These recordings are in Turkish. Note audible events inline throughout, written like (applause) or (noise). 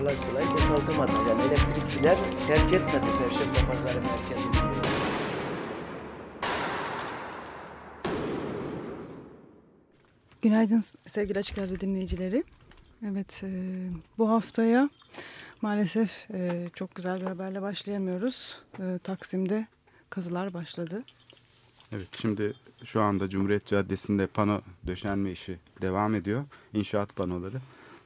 Kolay kolay boşaltamadılar. Yani elektrikçiler terk etmedi Perşembe Pazarı merkezini. Günaydın sevgili Açık Radyo dinleyicileri. Evet e, bu haftaya maalesef e, çok güzel bir haberle başlayamıyoruz. E, Taksim'de kazılar başladı. Evet şimdi şu anda Cumhuriyet Caddesi'nde pano döşenme işi devam ediyor. İnşaat panoları.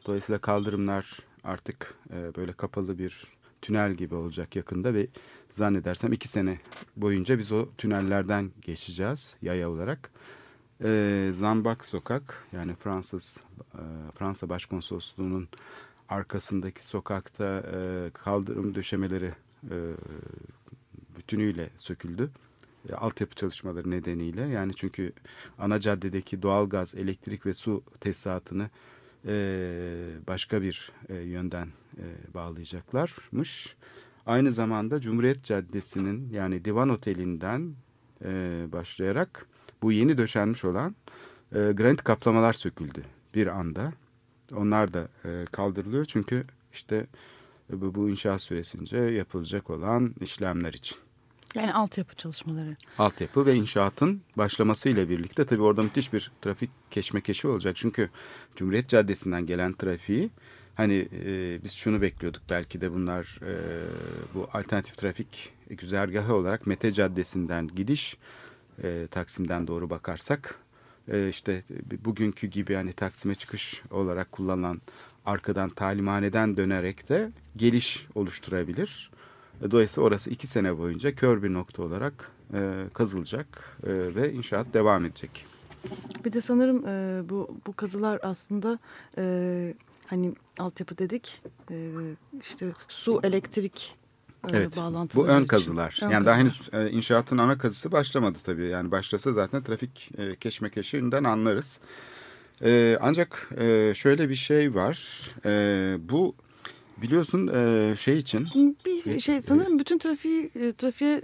Dolayısıyla kaldırımlar artık e, böyle kapalı bir tünel gibi olacak yakında ve zannedersem iki sene boyunca biz o tünellerden geçeceğiz yaya olarak. E, Zambak Sokak yani Fransız e, Fransa Başkonsolosluğu'nun arkasındaki sokakta e, kaldırım döşemeleri e, bütünüyle söküldü e, altyapı çalışmaları nedeniyle yani çünkü ana caddedeki doğalgaz, elektrik ve su tesisatını başka bir e, yönden e, bağlayacaklarmış. Aynı zamanda Cumhuriyet Caddesi'nin yani Divan Oteli'nden e, başlayarak bu yeni döşenmiş olan granit kaplamalar söküldü bir anda. Onlar da kaldırılıyor çünkü işte bu, bu inşaat süresince yapılacak olan işlemler için Yani altyapı çalışmaları. altyapı ve inşaatın başlamasıyla birlikte tabii orada müthiş bir trafik keşmekeşi olacak. Çünkü Cumhuriyet Caddesi'nden gelen trafiği hani e, biz şunu bekliyorduk belki de bunlar e, bu alternatif trafik güzergahı olarak Mete Caddesi'nden gidiş e, Taksim'den doğru bakarsak e, işte bugünkü gibi hani Taksim'e çıkış olarak kullanılan arkadan talimhaneden dönerek de geliş oluşturabilir. E, Dolayısıyla orası iki sene boyunca kör bir nokta olarak e, kazılacak e, ve inşaat devam edecek. Bir de sanırım e, bu bu kazılar aslında e, hani altyapı dedik e, işte su elektrik e, Evet, bağlantıları bu ön için. kazılar. Ön yani daha kazılar. henüz e, inşaatın ana kazısı başlamadı tabii. Yani başlasa zaten trafik e, keşmekeşinden anlarız. E, ancak e, şöyle bir şey var. E, bu biliyorsun e, şey için bir şey sanırım bütün trafiği e, trafiğe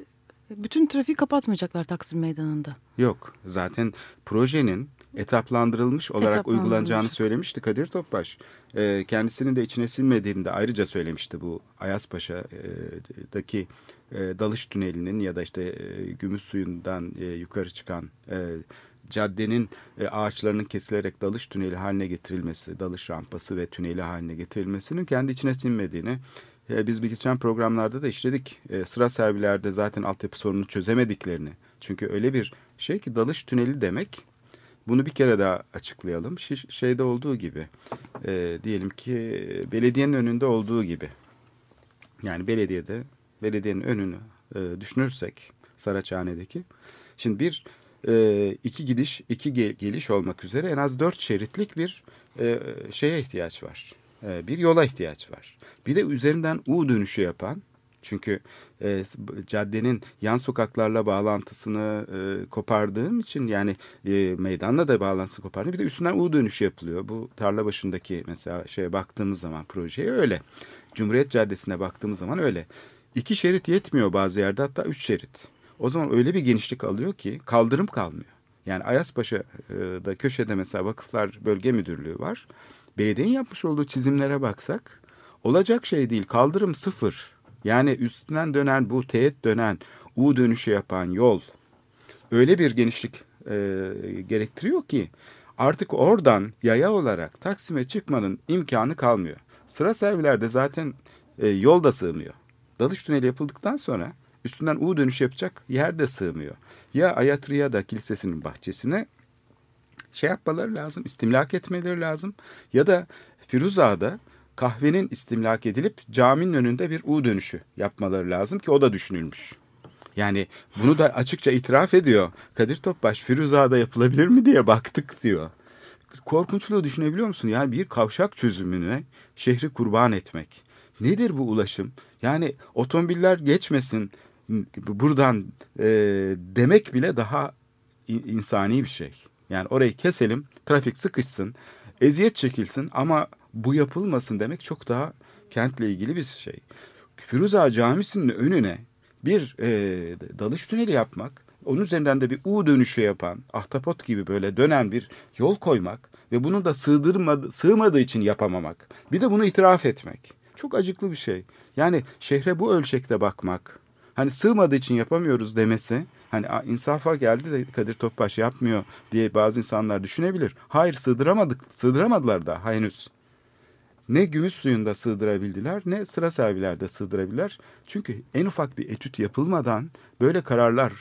bütün trafiği kapatmayacaklar Taksim Meydanı'nda. Yok zaten projenin etaplandırılmış olarak Etaplandırılmış. uygulanacağını söylemişti Kadir Topbaş. Ee, kendisinin de içine sinmediğini de ayrıca söylemişti bu Ayazpaşa'daki e, dalış tünelinin ya da işte e, gümüş suyundan e, yukarı çıkan e, caddenin e, ağaçlarının kesilerek dalış tüneli haline getirilmesi, dalış rampası ve tüneli haline getirilmesinin kendi içine sinmediğini e, biz bir geçen programlarda da işledik. E, sıra servilerde zaten altyapı sorununu çözemediklerini. Çünkü öyle bir şey ki dalış tüneli demek. Bunu bir kere daha açıklayalım. Şiş- şeyde olduğu gibi e, diyelim ki belediyenin önünde olduğu gibi. Yani belediyede belediyenin önünü e, düşünürsek Saraçhane'deki. Şimdi bir e, iki gidiş iki ge- geliş olmak üzere en az dört şeritlik bir e, şeye ihtiyaç var. E, bir yola ihtiyaç var. Bir de üzerinden U dönüşü yapan çünkü e, caddenin yan sokaklarla bağlantısını e, kopardığım için yani e, meydanla da bağlantısını kopardığım bir de üstünden U dönüşü yapılıyor. Bu tarla başındaki mesela şeye baktığımız zaman projeye öyle. Cumhuriyet Caddesi'ne baktığımız zaman öyle. İki şerit yetmiyor bazı yerde hatta üç şerit. O zaman öyle bir genişlik alıyor ki kaldırım kalmıyor. Yani Ayazpaşa'da köşede mesela Vakıflar Bölge Müdürlüğü var. Belediyenin yapmış olduğu çizimlere baksak olacak şey değil. Kaldırım sıfır. Yani üstünden dönen bu teğet dönen U dönüşü yapan yol öyle bir genişlik e, gerektiriyor ki artık oradan yaya olarak Taksim'e çıkmanın imkanı kalmıyor. Sıra servilerde zaten e, yol da sığmıyor. Dalış tüneli yapıldıktan sonra üstünden U dönüş yapacak yer de sığmıyor. Ya Ayatriyada Kilisesi'nin bahçesine şey yapmaları lazım, istimlak etmeleri lazım. Ya da Firuza'da kahvenin istimlak edilip caminin önünde bir U dönüşü yapmaları lazım ki o da düşünülmüş. Yani bunu da açıkça itiraf ediyor. Kadir Topbaş Firuza'da yapılabilir mi diye baktık diyor. Korkunçluğu düşünebiliyor musun? Yani bir kavşak çözümüne şehri kurban etmek. Nedir bu ulaşım? Yani otomobiller geçmesin buradan e, demek bile daha insani bir şey. Yani orayı keselim, trafik sıkışsın, eziyet çekilsin ama bu yapılmasın demek çok daha kentle ilgili bir şey. Firuza Camisi'nin önüne bir e, dalış tüneli yapmak, onun üzerinden de bir U dönüşü yapan, ahtapot gibi böyle dönen bir yol koymak ve bunu da sığdırmadı, sığmadığı için yapamamak. Bir de bunu itiraf etmek. Çok acıklı bir şey. Yani şehre bu ölçekte bakmak, hani sığmadığı için yapamıyoruz demesi, hani insafa geldi de Kadir Topbaş yapmıyor diye bazı insanlar düşünebilir. Hayır sığdıramadık, sığdıramadılar da henüz. Ne gümüş suyunda sığdırabildiler ne sıra sahibilerde sığdırabildiler. Çünkü en ufak bir etüt yapılmadan böyle kararlar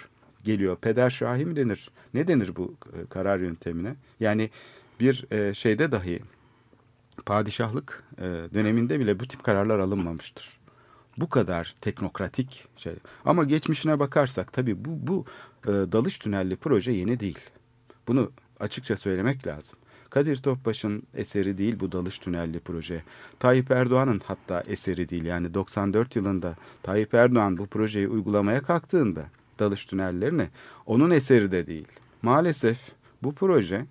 geliyor. Peder şahi mi denir? Ne denir bu e, karar yöntemine? Yani bir e, şeyde dahi padişahlık e, döneminde bile bu tip kararlar alınmamıştır. Bu kadar teknokratik şey. Ama geçmişine bakarsak tabii bu, bu dalış tünelli proje yeni değil. Bunu açıkça söylemek lazım. Kadir Topbaş'ın eseri değil bu dalış tünelli proje. Tayyip Erdoğan'ın hatta eseri değil. Yani 94 yılında Tayyip Erdoğan bu projeyi uygulamaya kalktığında dalış tünellerini onun eseri de değil. Maalesef bu proje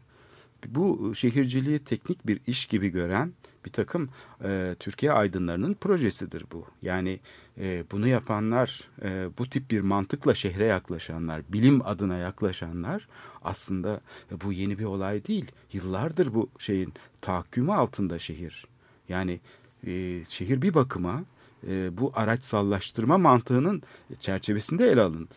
bu şehirciliği teknik bir iş gibi gören bir takım e, Türkiye aydınlarının projesidir bu. Yani e, bunu yapanlar, e, bu tip bir mantıkla şehre yaklaşanlar, bilim adına yaklaşanlar aslında e, bu yeni bir olay değil. Yıllardır bu şeyin tahakkümü altında şehir. Yani e, şehir bir bakıma e, bu araçsallaştırma mantığının çerçevesinde ele alındı.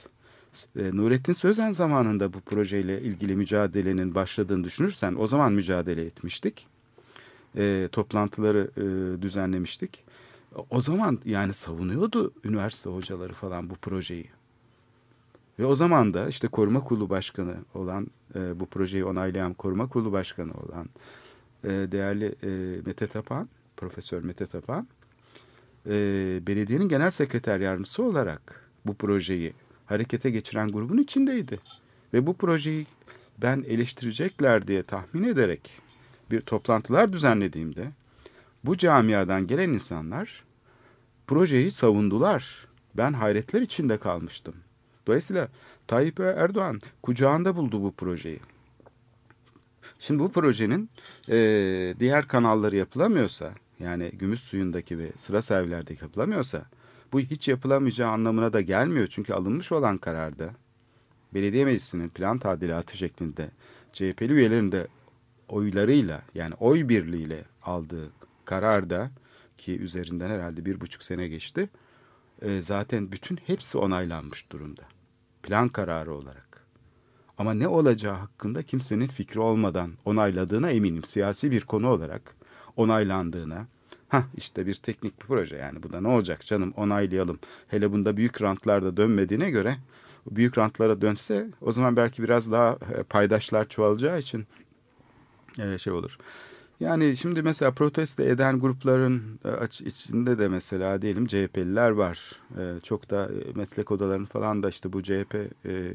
E, Nurettin Sözen zamanında bu projeyle ilgili mücadelenin başladığını düşünürsen o zaman mücadele etmiştik. E, toplantıları e, düzenlemiştik. O zaman yani savunuyordu üniversite hocaları falan bu projeyi. Ve o zaman da işte koruma kurulu başkanı olan e, bu projeyi onaylayan koruma kurulu başkanı olan e, değerli e, Mete Tapan, Profesör Mete Tapan e, belediyenin genel sekreter yardımcısı olarak bu projeyi harekete geçiren grubun içindeydi. Ve bu projeyi ben eleştirecekler diye tahmin ederek bir toplantılar düzenlediğimde bu camiadan gelen insanlar projeyi savundular. Ben hayretler içinde kalmıştım. Dolayısıyla Tayyip Erdoğan kucağında buldu bu projeyi. Şimdi bu projenin e, diğer kanalları yapılamıyorsa yani gümüş suyundaki ve sıra servillerdeki yapılamıyorsa bu hiç yapılamayacağı anlamına da gelmiyor. Çünkü alınmış olan kararda belediye meclisinin plan tadilatı şeklinde CHP'li üyelerin de oylarıyla yani oy birliğiyle aldığı kararda ki üzerinden herhalde bir buçuk sene geçti. E, zaten bütün hepsi onaylanmış durumda. Plan kararı olarak. Ama ne olacağı hakkında kimsenin fikri olmadan onayladığına eminim. Siyasi bir konu olarak onaylandığına, Ha işte bir teknik bir proje yani bu da ne olacak canım onaylayalım. Hele bunda büyük rantlarda dönmediğine göre büyük rantlara dönse o zaman belki biraz daha e, paydaşlar çoğalacağı için e, şey olur. Yani şimdi mesela protesto eden grupların e, içinde de mesela diyelim CHP'liler var. Çok da meslek odalarının falan da işte bu CHP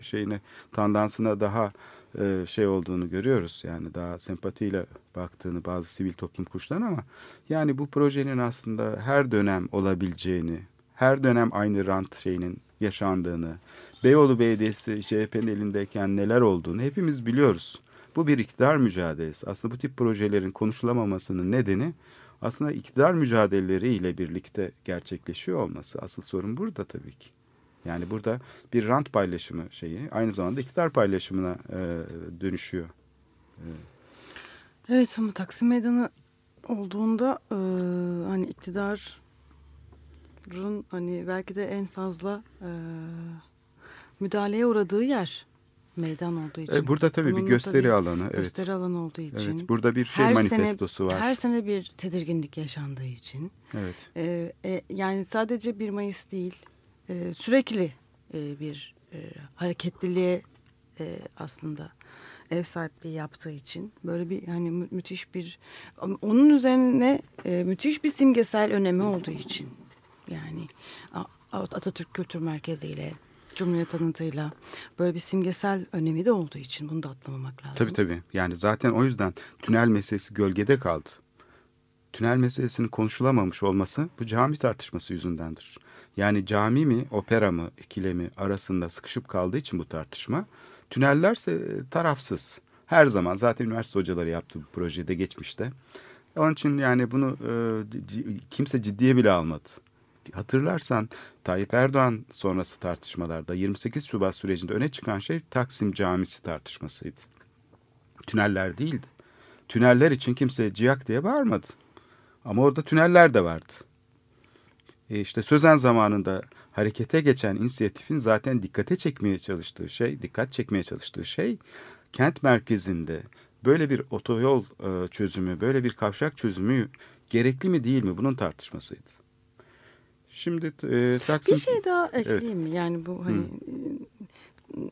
şeyine tandansına daha e, şey olduğunu görüyoruz. Yani daha sempatiyle baktığını bazı sivil toplum kuruluşlarına ama yani bu projenin aslında her dönem olabileceğini, her dönem aynı rant şeyinin yaşandığını, Beyoğlu Belediyesi CHP'nin elindeyken neler olduğunu hepimiz biliyoruz. Bu bir iktidar mücadelesi. Aslında bu tip projelerin konuşulamamasının nedeni aslında iktidar mücadeleleriyle birlikte gerçekleşiyor olması. Asıl sorun burada tabii ki. Yani burada bir rant paylaşımı şeyi aynı zamanda iktidar paylaşımına e, dönüşüyor. Evet. evet ama Taksim Meydanı olduğunda e, hani iktidarın hani belki de en fazla e, müdahaleye uğradığı yer meydan olduğu için. E, burada tabii Bunun bir gösteri tabii alanı. Evet. Gösteri alanı olduğu için. Evet, burada bir şey her manifestosu sene, var. Her sene bir tedirginlik yaşandığı için. Evet. E, e, yani sadece 1 Mayıs değil e, sürekli e, bir e, hareketliliğe e, aslında ev sahipliği yaptığı için böyle bir hani mü müthiş bir onun üzerine e, müthiş bir simgesel önemi olduğu için yani Atatürk Kültür Merkezi ile Cumhuriyet anıtıyla böyle bir simgesel önemi de olduğu için bunu da atlamamak lazım. Tabii tabii. Yani zaten o yüzden tünel meselesi gölgede kaldı. tünel meselesinin konuşulamamış olması bu cami tartışması yüzündendir. Yani cami mi, opera mı, ikilemi arasında sıkışıp kaldığı için bu tartışma. Tünellerse e, tarafsız. Her zaman zaten üniversite hocaları yaptı bu projede geçmişte. Onun için yani bunu e, kimse ciddiye bile almadı. Hatırlarsan Tayyip Erdoğan sonrası tartışmalarda 28 Şubat sürecinde öne çıkan şey Taksim Camisi tartışmasıydı. Tüneller değildi. Tüneller için kimse ciyak diye bağırmadı. Ama orada tüneller de vardı. E işte Sözen zamanında harekete geçen inisiyatifin zaten dikkate çekmeye çalıştığı şey, dikkat çekmeye çalıştığı şey kent merkezinde böyle bir otoyol e, çözümü, böyle bir kavşak çözümü gerekli mi değil mi bunun tartışmasıydı. Şimdi e, Taksim... Bir şey daha ekleyeyim evet. mi? Yani bu hani Hı.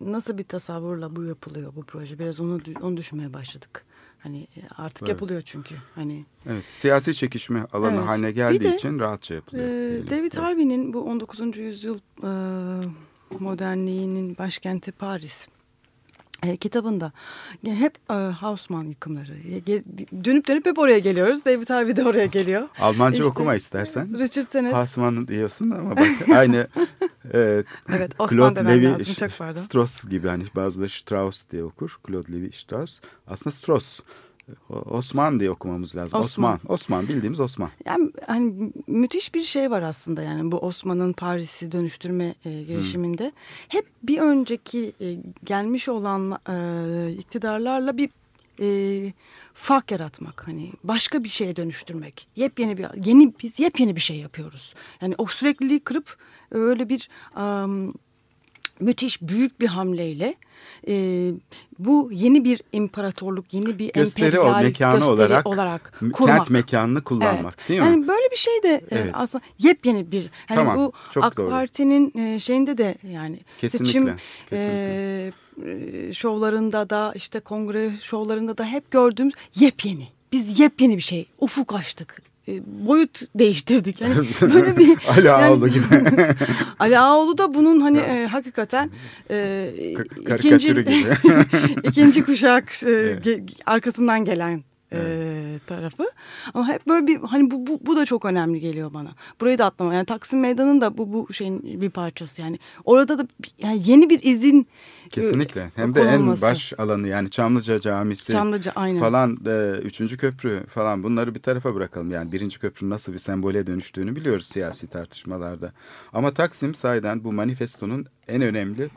nasıl bir tasavvurla bu yapılıyor bu proje? Biraz onu onu düşünmeye başladık. Hani e, artık evet. yapılıyor çünkü. Hani Evet, siyasi çekişme alanı evet. haline geldiği de, için rahatça yapılıyor. E, David evet. Harvey'nin bu 19. yüzyıl e, modernliğinin başkenti Paris e, kitabında hep e, Haussmann yıkımları. Dönüp dönüp hep oraya geliyoruz. David Harvey de oraya geliyor. (laughs) Almanca işte, okuma istersen. Richard Sennett. Haussmann diyorsun ama bak (laughs) aynı e, evet, Claude Levi lazım, çok Strauss gibi hani bazıları Strauss diye okur. Claude Levi Strauss. Aslında Strauss. Osman diye okumamız lazım. Osman. Osman, Osman bildiğimiz Osman. Yani hani müthiş bir şey var aslında yani bu Osman'ın Paris'i dönüştürme e, girişiminde. Hmm. Hep bir önceki e, gelmiş olan e, iktidarlarla bir e, fark yaratmak hani başka bir şeye dönüştürmek. Yepyeni bir yeni biz yepyeni bir şey yapıyoruz. Yani o sürekliliği kırıp öyle bir um, müthiş büyük bir hamleyle e, bu yeni bir imparatorluk, yeni bir gösteri emperyal o, mekanı gösteri olarak, olarak kurmak. Kent mekanını kullanmak evet. değil mi? Yani böyle bir şey de e, evet. aslında yepyeni bir. Hani tamam, bu çok AK doğru. Parti'nin e, şeyinde de yani kesinlikle, seçim kesinlikle. E, şovlarında da işte kongre şovlarında da hep gördüğümüz yepyeni. Biz yepyeni bir şey ufuk açtık e, boyut değiştirdik. Yani (laughs) böyle bir Ali Ağoğlu gibi. (laughs) Ali Ağoğlu da bunun hani e, hakikaten e, ikinci gibi. (laughs) ikinci kuşak e, evet. arkasından gelen e, tarafı. Ama hep böyle bir hani bu, bu, bu da çok önemli geliyor bana. Burayı da atlama. Yani Taksim Meydanı'nın da bu, bu şeyin bir parçası. Yani orada da yani yeni bir izin Kesinlikle. Hem de en baş alanı yani Çamlıca Camisi Çamlıca, aynen. falan e, üçüncü köprü falan bunları bir tarafa bırakalım. Yani birinci köprünün nasıl bir sembole dönüştüğünü biliyoruz siyasi tartışmalarda. Ama Taksim sayeden bu manifestonun en önemli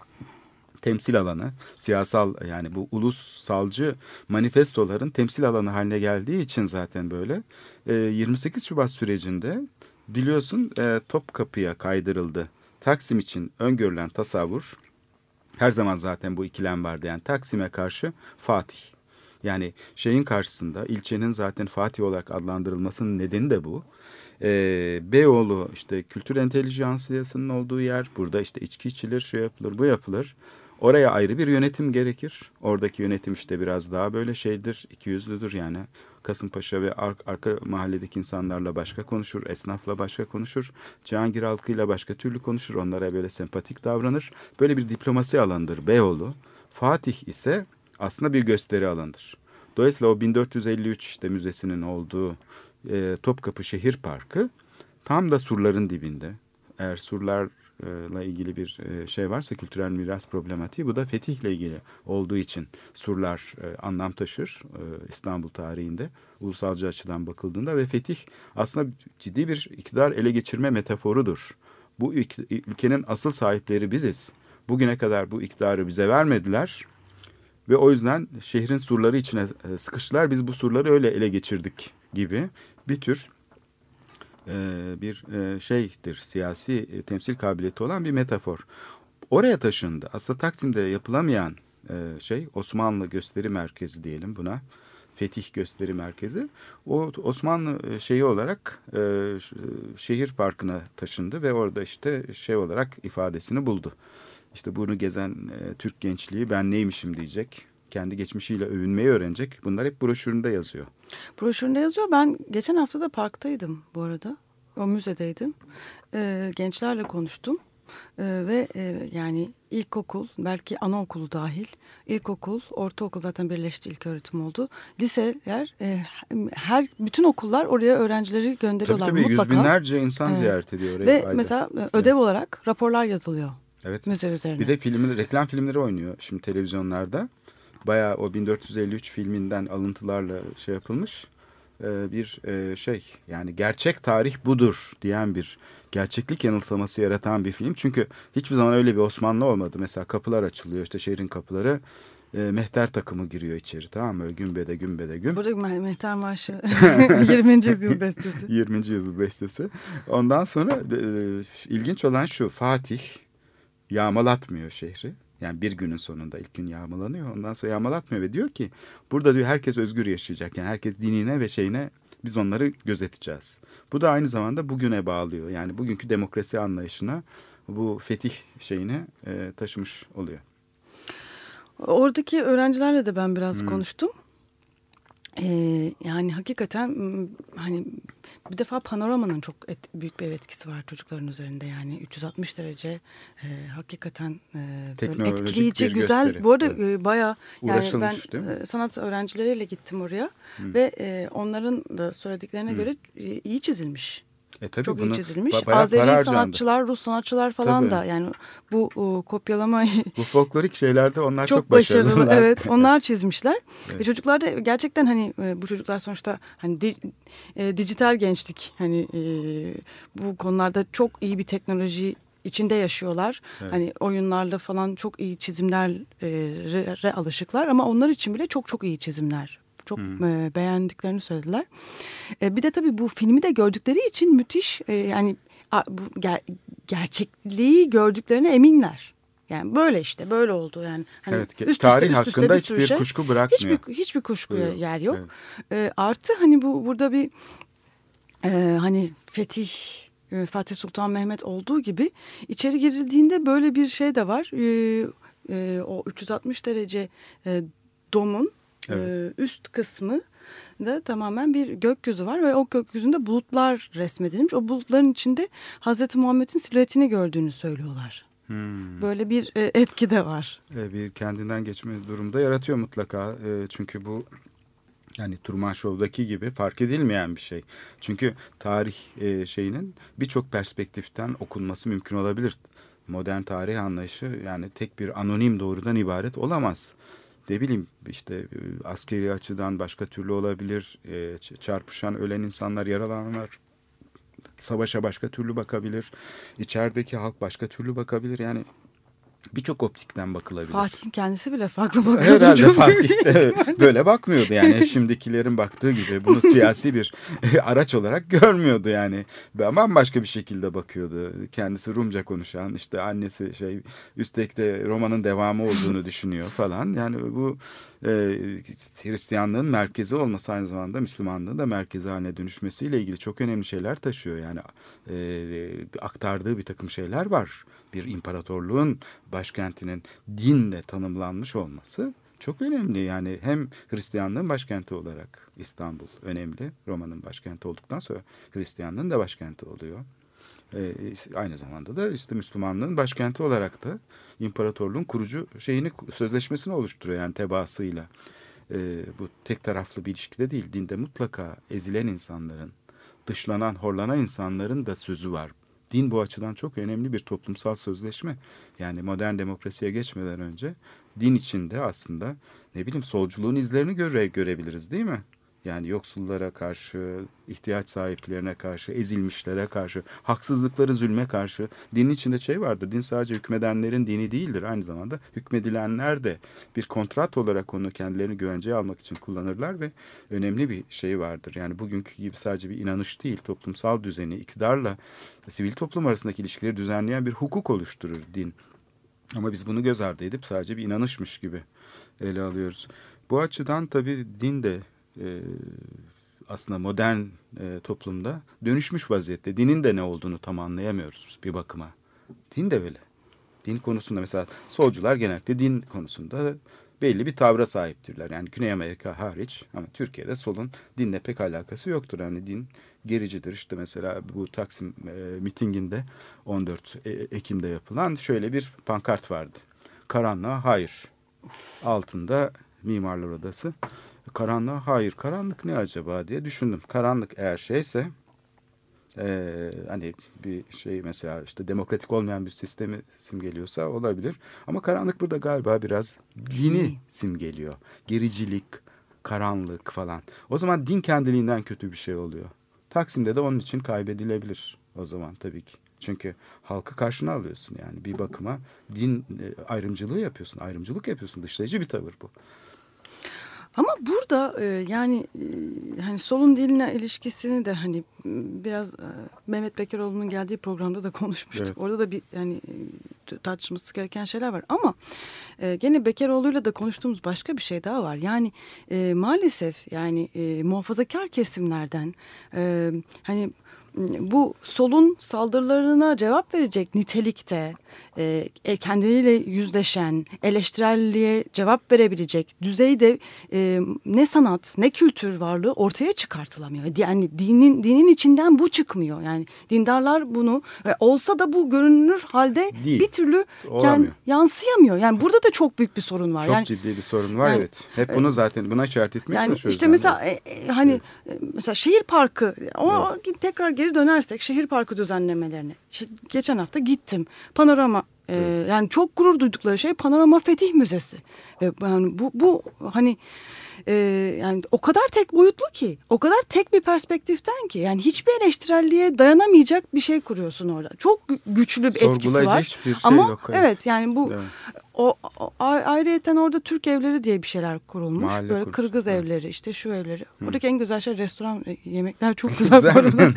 temsil alanı, siyasal yani bu ulusalcı manifestoların temsil alanı haline geldiği için zaten böyle. E, 28 Şubat sürecinde biliyorsun e, Topkapı'ya kaydırıldı. Taksim için öngörülen tasavvur her zaman zaten bu ikilem vardı. Yani Taksim'e karşı Fatih. Yani şeyin karşısında ilçenin zaten Fatih olarak adlandırılmasının nedeni de bu. Ee, Beyoğlu işte kültür entelijansiyasının olduğu yer. Burada işte içki içilir, şu yapılır, bu yapılır. Oraya ayrı bir yönetim gerekir. Oradaki yönetim işte biraz daha böyle şeydir, ikiyüzlüdür yani. Kasımpaşa ve ar arka mahalledeki insanlarla başka konuşur, esnafla başka konuşur, Cihangir halkıyla başka türlü konuşur, onlara böyle sempatik davranır. Böyle bir diplomasi alandır Beyoğlu. Fatih ise aslında bir gösteri alanıdır. Dolayısıyla o 1453 işte müzesinin olduğu e, Topkapı Şehir Parkı tam da surların dibinde. Eğer surlar ile ilgili bir e, şey varsa kültürel miras problematiği bu da fetihle ilgili olduğu için surlar e, anlam taşır e, İstanbul tarihinde ulusalcı açıdan bakıldığında ve fetih aslında ciddi bir iktidar ele geçirme metaforudur. Bu ülkenin asıl sahipleri biziz. Bugüne kadar bu iktidarı bize vermediler ve o yüzden şehrin surları içine sıkıştılar. Biz bu surları öyle ele geçirdik gibi bir tür bir e, şeydir, siyasi e, temsil kabiliyeti olan bir metafor. Oraya taşındı. Aslında Taksim'de yapılamayan şey Osmanlı Gösteri Merkezi diyelim buna. Fetih Gösteri Merkezi. O Osmanlı şeyi olarak şehir parkına taşındı ve orada işte şey olarak ifadesini buldu. İşte bunu gezen Türk gençliği ben neymişim diyecek kendi geçmişiyle övünmeyi öğrenecek. Bunlar hep broşüründe yazıyor. Broşüründe yazıyor. Ben geçen hafta da parktaydım bu arada. O müzedeydim. Ee, gençlerle konuştum. Ee, ve e, yani ilkokul belki anaokulu dahil ilkokul ortaokul zaten birleşti ilk öğretim oldu liseler e, her bütün okullar oraya öğrencileri Tabii gönderiyorlar tabii yüz mutlaka binlerce insan Evet. ziyaret ediyor orayı. ve ayda. mesela e, ödev olarak raporlar yazılıyor Evet. müze üzerine. Bir de filmleri, reklam filmleri oynuyor şimdi televizyonlarda. Bayağı o 1453 filminden alıntılarla şey yapılmış. Ee, bir e, şey yani gerçek tarih budur diyen bir gerçeklik yanılsaması yaratan bir film. Çünkü hiçbir zaman öyle bir Osmanlı olmadı. Mesela kapılar açılıyor işte şehrin kapıları. E, mehter takımı giriyor içeri tamam mı? Gümbede gümbede güm. Burada Meh- Mehter Marşı 20. (laughs) yüzyıl bestesi. (laughs) 20. yüzyıl bestesi. Ondan sonra e, ilginç olan şu Fatih yağmalatmıyor şehri. Yani bir günün sonunda ilk gün yağmalanıyor. Ondan sonra yağmalatmıyor ve diyor ki burada diyor herkes özgür yaşayacak. Yani herkes dinine ve şeyine biz onları gözeteceğiz. Bu da aynı zamanda bugüne bağlıyor. Yani bugünkü demokrasi anlayışına bu fetih şeyini e, taşımış oluyor. Oradaki öğrencilerle de ben biraz Hmm. konuştum. Ee, yani hakikaten hani bir defa panoramanın çok et- büyük bir etkisi var çocukların üzerinde yani 360 derece e, hakikaten e, böyle etkileyici güzel gösteri. bu arada Evet. e, bayağı yani ben e, sanat öğrencileriyle gittim oraya ve e, onların da söylediklerine göre e, iyi çizilmiş. E tabii çok bunu iyi çizilmiş. para Azeri harcandı. sanatçılar, Rus sanatçılar falan Tabii. da yani bu o, kopyalama (laughs) Bu folklorik şeylerde onlar çok, çok başarılı. başarılılar. (laughs) Evet, onlar çizmişler. (laughs) Evet. Ve çocuklar da gerçekten hani e, bu çocuklar sonuçta hani di- e, dijital gençlik hani e, bu konularda çok iyi bir teknoloji içinde yaşıyorlar. Evet. Hani oyunlarla falan çok iyi çizimlere alışıklar ama onlar için bile çok çok iyi çizimler. Çok e, beğendiklerini söylediler. E, bir de tabii bu filmi de gördükleri için müthiş e, yani a, bu ger- gerçekliği gördüklerine eminler. Yani böyle işte böyle oldu yani. Hani Evet, üst üste, tarih üst üste hakkında bir hiçbir şey. kuşku bırakmıyor. Hiçbir, hiçbir kuşkuya Buyurun. yer yok. Evet. E, artı hani bu burada bir e, hani fetih e, Fatih Sultan Mehmet olduğu gibi içeri girildiğinde böyle bir şey de var. E, e, o 360 derece e, domun e, üst kısmı da tamamen bir gökyüzü var ve o gökyüzünde bulutlar resmedilmiş. O bulutların içinde Hazreti Muhammed'in silüetini gördüğünü söylüyorlar. Hmm. Böyle bir e, etki de var. E, bir kendinden geçme durumda yaratıyor mutlaka. E, çünkü bu yani Truman Show'daki gibi fark edilmeyen bir şey. Çünkü tarih e, şeyinin birçok perspektiften okunması mümkün olabilir. Modern tarih anlayışı yani tek bir anonim doğrudan ibaret olamaz. Ne bileyim işte e, askeri açıdan başka türlü olabilir. E, çarpışan ölen insanlar, yaralananlar savaşa başka türlü bakabilir. İçerideki halk başka türlü bakabilir. Yani birçok optikten bakılabilir. Fatih'in kendisi bile farklı bakıyordu. Herhalde Fatih ihtimalle. böyle bakmıyordu yani şimdikilerin baktığı gibi bunu (laughs) siyasi bir (laughs) araç olarak görmüyordu yani. Bambaşka bir şekilde bakıyordu. Kendisi Rumca konuşan işte annesi şey üstekte romanın devamı olduğunu (laughs) düşünüyor falan. Yani bu e, Hristiyanlığın merkezi olması aynı zamanda Müslümanlığın da merkezi haline dönüşmesiyle ilgili çok önemli şeyler taşıyor. Yani e, aktardığı bir takım şeyler var. Bir imparatorluğun başkentinin dinle tanımlanmış olması çok önemli. Yani hem Hristiyanlığın başkenti olarak İstanbul önemli. Roma'nın başkenti olduktan sonra Hristiyanlığın da başkenti oluyor. Ee, aynı zamanda da işte Müslümanlığın başkenti olarak da imparatorluğun kurucu şeyini sözleşmesini oluşturuyor yani tebaasıyla. Ee, bu tek taraflı bir ilişkide değil. Dinde mutlaka ezilen insanların, dışlanan, horlanan insanların da sözü var. Din bu açıdan çok önemli bir toplumsal sözleşme. Yani modern demokrasiye geçmeden önce din içinde aslında ne bileyim solculuğun izlerini göre, görebiliriz değil mi? Yani yoksullara karşı, ihtiyaç sahiplerine karşı, ezilmişlere karşı, haksızlıkları, zulme karşı dinin içinde şey vardır. Din sadece hükmedenlerin dini değildir. Aynı zamanda hükmedilenler de bir kontrat olarak onu kendilerini güvenceye almak için kullanırlar ve önemli bir şey vardır. Yani bugünkü gibi sadece bir inanış değil, toplumsal düzeni, iktidarla sivil toplum arasındaki ilişkileri düzenleyen bir hukuk oluşturur din. Ama biz bunu göz ardı edip sadece bir inanışmış gibi ele alıyoruz. Bu açıdan tabii din de e, aslında modern e, toplumda dönüşmüş vaziyette. Dinin de ne olduğunu tam anlayamıyoruz bir bakıma. Din de öyle. Din konusunda mesela solcular genellikle din konusunda belli bir tavra sahiptirler. Yani Güney Amerika hariç ama Türkiye'de solun dinle pek alakası yoktur. Yani din gericidir. İşte mesela bu Taksim e, mitinginde 14 E- Ekim'de yapılan şöyle bir pankart vardı. Karanlığa hayır. Altında Mimarlar Odası. Karanlığa hayır. Karanlık ne acaba diye düşündüm. Karanlık eğer şeyse ee, hani bir şey mesela işte demokratik olmayan bir sistemi simgeliyorsa olabilir. Ama karanlık burada galiba biraz dini simgeliyor. Gericilik, karanlık falan. O zaman din kendiliğinden kötü bir şey oluyor. Taksim'de de onun için kaybedilebilir o zaman tabii ki. Çünkü halkı karşına alıyorsun yani bir bakıma din e, ayrımcılığı yapıyorsun. Ayrımcılık yapıyorsun. Dışlayıcı bir tavır bu. Ama burada e, yani e, hani solun diline ilişkisini de hani biraz e, Mehmet Bekeroğlu'nun geldiği programda da konuşmuştuk. Evet. Orada da bir yani e, tartışması gereken şeyler var. Ama e, gene Bekeroğlu'yla da konuştuğumuz başka bir şey daha var. Yani e, maalesef yani e, muhafazakar kesimlerden e, hani bu solun saldırılarına cevap verecek nitelikte e, e, kendileriyle yüzleşen, eleştirelliğe cevap verebilecek düzeyde e, ne sanat ne kültür varlığı ortaya çıkartılamıyor. Yani dinin dinin içinden bu çıkmıyor. Yani dindarlar bunu ve olsa da bu görünür halde Değil. bir türlü Olamıyor. yansıyamıyor. Yani burada da çok büyük bir sorun var. Çok yani ciddi bir sorun var yani- evet. Hep bunu zaten buna işaret etmeye yani çalışıyoruz. işte mesela e, e, hani e, mesela şehir parkı o tekrar geri dönersek şehir parkı düzenlemelerine. Geçen hafta gittim. Panorama e, yani çok gurur duydukları şey Panorama Fetih Müzesi. Ve yani bu bu hani e, yani o kadar tek boyutlu ki, o kadar tek bir perspektiften ki yani hiçbir eleştirelliğe dayanamayacak bir şey kuruyorsun orada. Çok gü- güçlü bir etkisi var. hiçbir şey Ama yok, evet. evet yani bu Evet. O, o ayrıyeten orada Türk evleri diye bir şeyler kurulmuş. Mahalle Böyle kurmuş, Kırgız evet. evleri işte şu evleri. Oradaki en güzel şey restoran e, yemekler çok (laughs) güzel arada.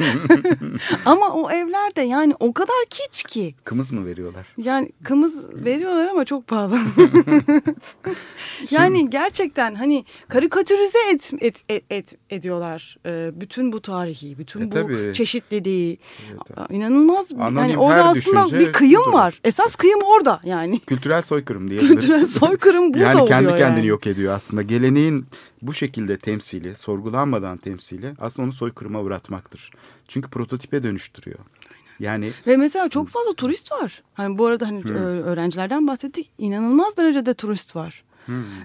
(laughs) ama o evler de yani o kadar kiç ki. Kımız mı veriyorlar? Yani kımız veriyorlar ama çok pahalı. (laughs) yani gerçekten hani karikatürize et, et, et, et- ediyorlar e, bütün bu tarihi, bütün E, bu tabii. çeşitliliği. Evet, İnanılmaz. Anonim yani orada aslında bir kıyım budur. var. Esas kıyım orada yani. Kültürel soykırım diyebiliriz. Kültürel (laughs) soykırım burada yani kendi oluyor kendini yani. yok ediyor aslında. Geleneğin bu şekilde temsili, sorgulanmadan temsili aslında onu soykırıma uğratmaktır. Çünkü prototipe dönüştürüyor. Yani Ve mesela çok fazla turist var. Hani bu arada hani ö- öğrencilerden bahsettik. İnanılmaz derecede turist var.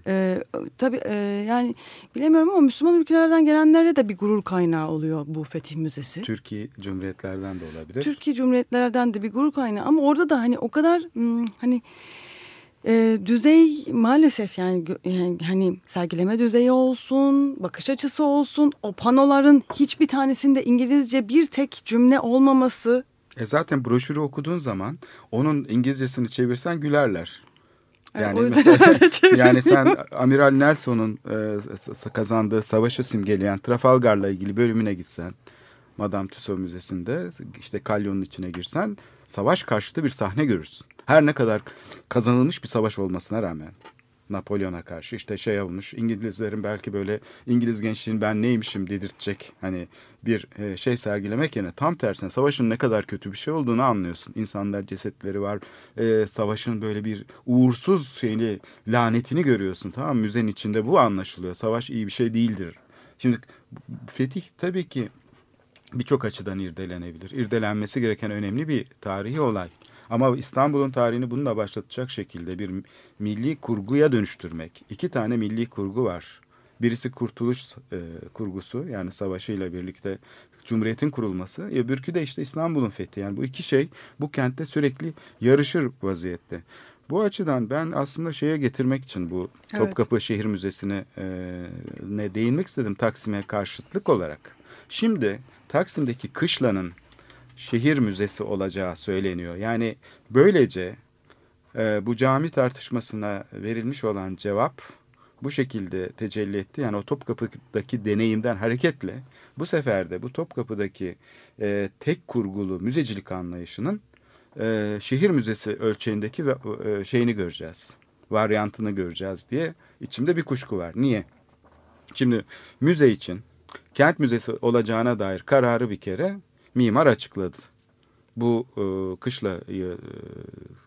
Ee, tabii e, yani bilemiyorum ama Müslüman ülkelerden gelenlere de bir gurur kaynağı oluyor bu Fetih Müzesi. Türkiye Cumhuriyetlerden de olabilir. Türkiye Cumhuriyetlerden de bir gurur kaynağı ama orada da hani o kadar hmm, hani e, düzey maalesef yani, yani hani sergileme düzeyi olsun, bakış açısı olsun, o panoların hiçbir tanesinde İngilizce bir tek cümle olmaması E zaten broşürü okuduğun zaman onun İngilizcesini çevirsen gülerler. Yani mesela, (laughs) yani sen Amiral Nelson'un e, kazandığı savaşı simgeleyen Trafalgar'la ilgili bölümüne gitsen, Madame Tussauds Müzesi'nde işte kalyonun içine girsen savaş karşıtı bir sahne görürsün. Her ne kadar kazanılmış bir savaş olmasına rağmen. Napolyon'a karşı işte şey olmuş İngilizlerin belki böyle İngiliz gençliğin ben neymişim dedirtecek hani bir e, şey sergilemek yerine tam tersine savaşın ne kadar kötü bir şey olduğunu anlıyorsun. İnsanlar cesetleri var e, savaşın böyle bir uğursuz şeyini lanetini görüyorsun tamam müzenin içinde bu anlaşılıyor savaş iyi bir şey değildir. Şimdi fetih tabii ki birçok açıdan irdelenebilir. İrdelenmesi gereken önemli bir tarihi olay. Ama İstanbul'un tarihini bununla başlatacak şekilde bir milli kurguya dönüştürmek. İki tane milli kurgu var. Birisi kurtuluş e, kurgusu yani savaşıyla birlikte Cumhuriyet'in kurulması. Öbürkü de işte İstanbul'un fethi. Yani bu iki şey bu kentte sürekli yarışır vaziyette. Bu açıdan ben aslında şeye getirmek için bu Evet. Topkapı Şehir Müzesi'ne e, ne değinmek istedim Taksim'e karşıtlık olarak. Şimdi Taksim'deki kışlanın şehir müzesi olacağı söyleniyor. Yani böylece e, bu cami tartışmasına verilmiş olan cevap bu şekilde tecelli etti. Yani o Topkapı'daki deneyimden hareketle bu sefer de bu Topkapı'daki e, tek kurgulu müzecilik anlayışının e, şehir müzesi ölçeğindeki ve, e, şeyini göreceğiz. Varyantını göreceğiz diye içimde bir kuşku var. Niye? Şimdi müze için kent müzesi olacağına dair kararı bir kere mimar açıkladı. bu e, kışla e,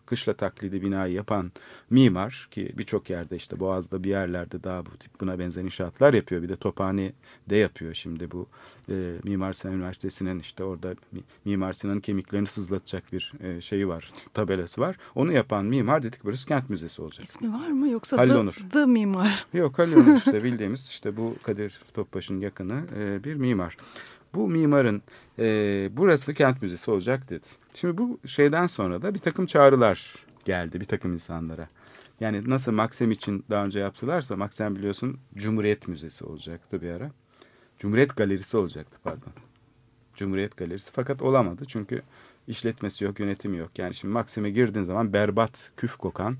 kışla taklidi binayı yapan mimar ki birçok yerde işte Boğaz'da bir yerlerde daha bu tip buna benzer inşaatlar yapıyor. Bir de Tophane'de yapıyor şimdi bu e, Mimar Sinan Üniversitesi'nin işte orada Mimar Sinan'ın kemiklerini sızlatacak bir e, şeyi var, tabelası var. Onu yapan mimar dedik burası kent müzesi olacak. İsmi var mı yoksa Halil The, Onur. The Mimar? Yok Halil Onur işte (laughs) bildiğimiz işte bu Kadir Topbaş'ın yakını e, bir mimar. Bu mimarın e, burası kent müzesi olacak dedi. Şimdi bu şeyden sonra da bir takım çağrılar geldi bir takım insanlara. Yani nasıl Maxim için daha önce yaptılarsa Maxim biliyorsun Cumhuriyet Müzesi olacaktı bir ara. Cumhuriyet Galerisi olacaktı pardon. Cumhuriyet Galerisi fakat olamadı çünkü işletmesi yok, yönetimi yok. Yani şimdi Maxim'e girdiğin zaman berbat, küf kokan,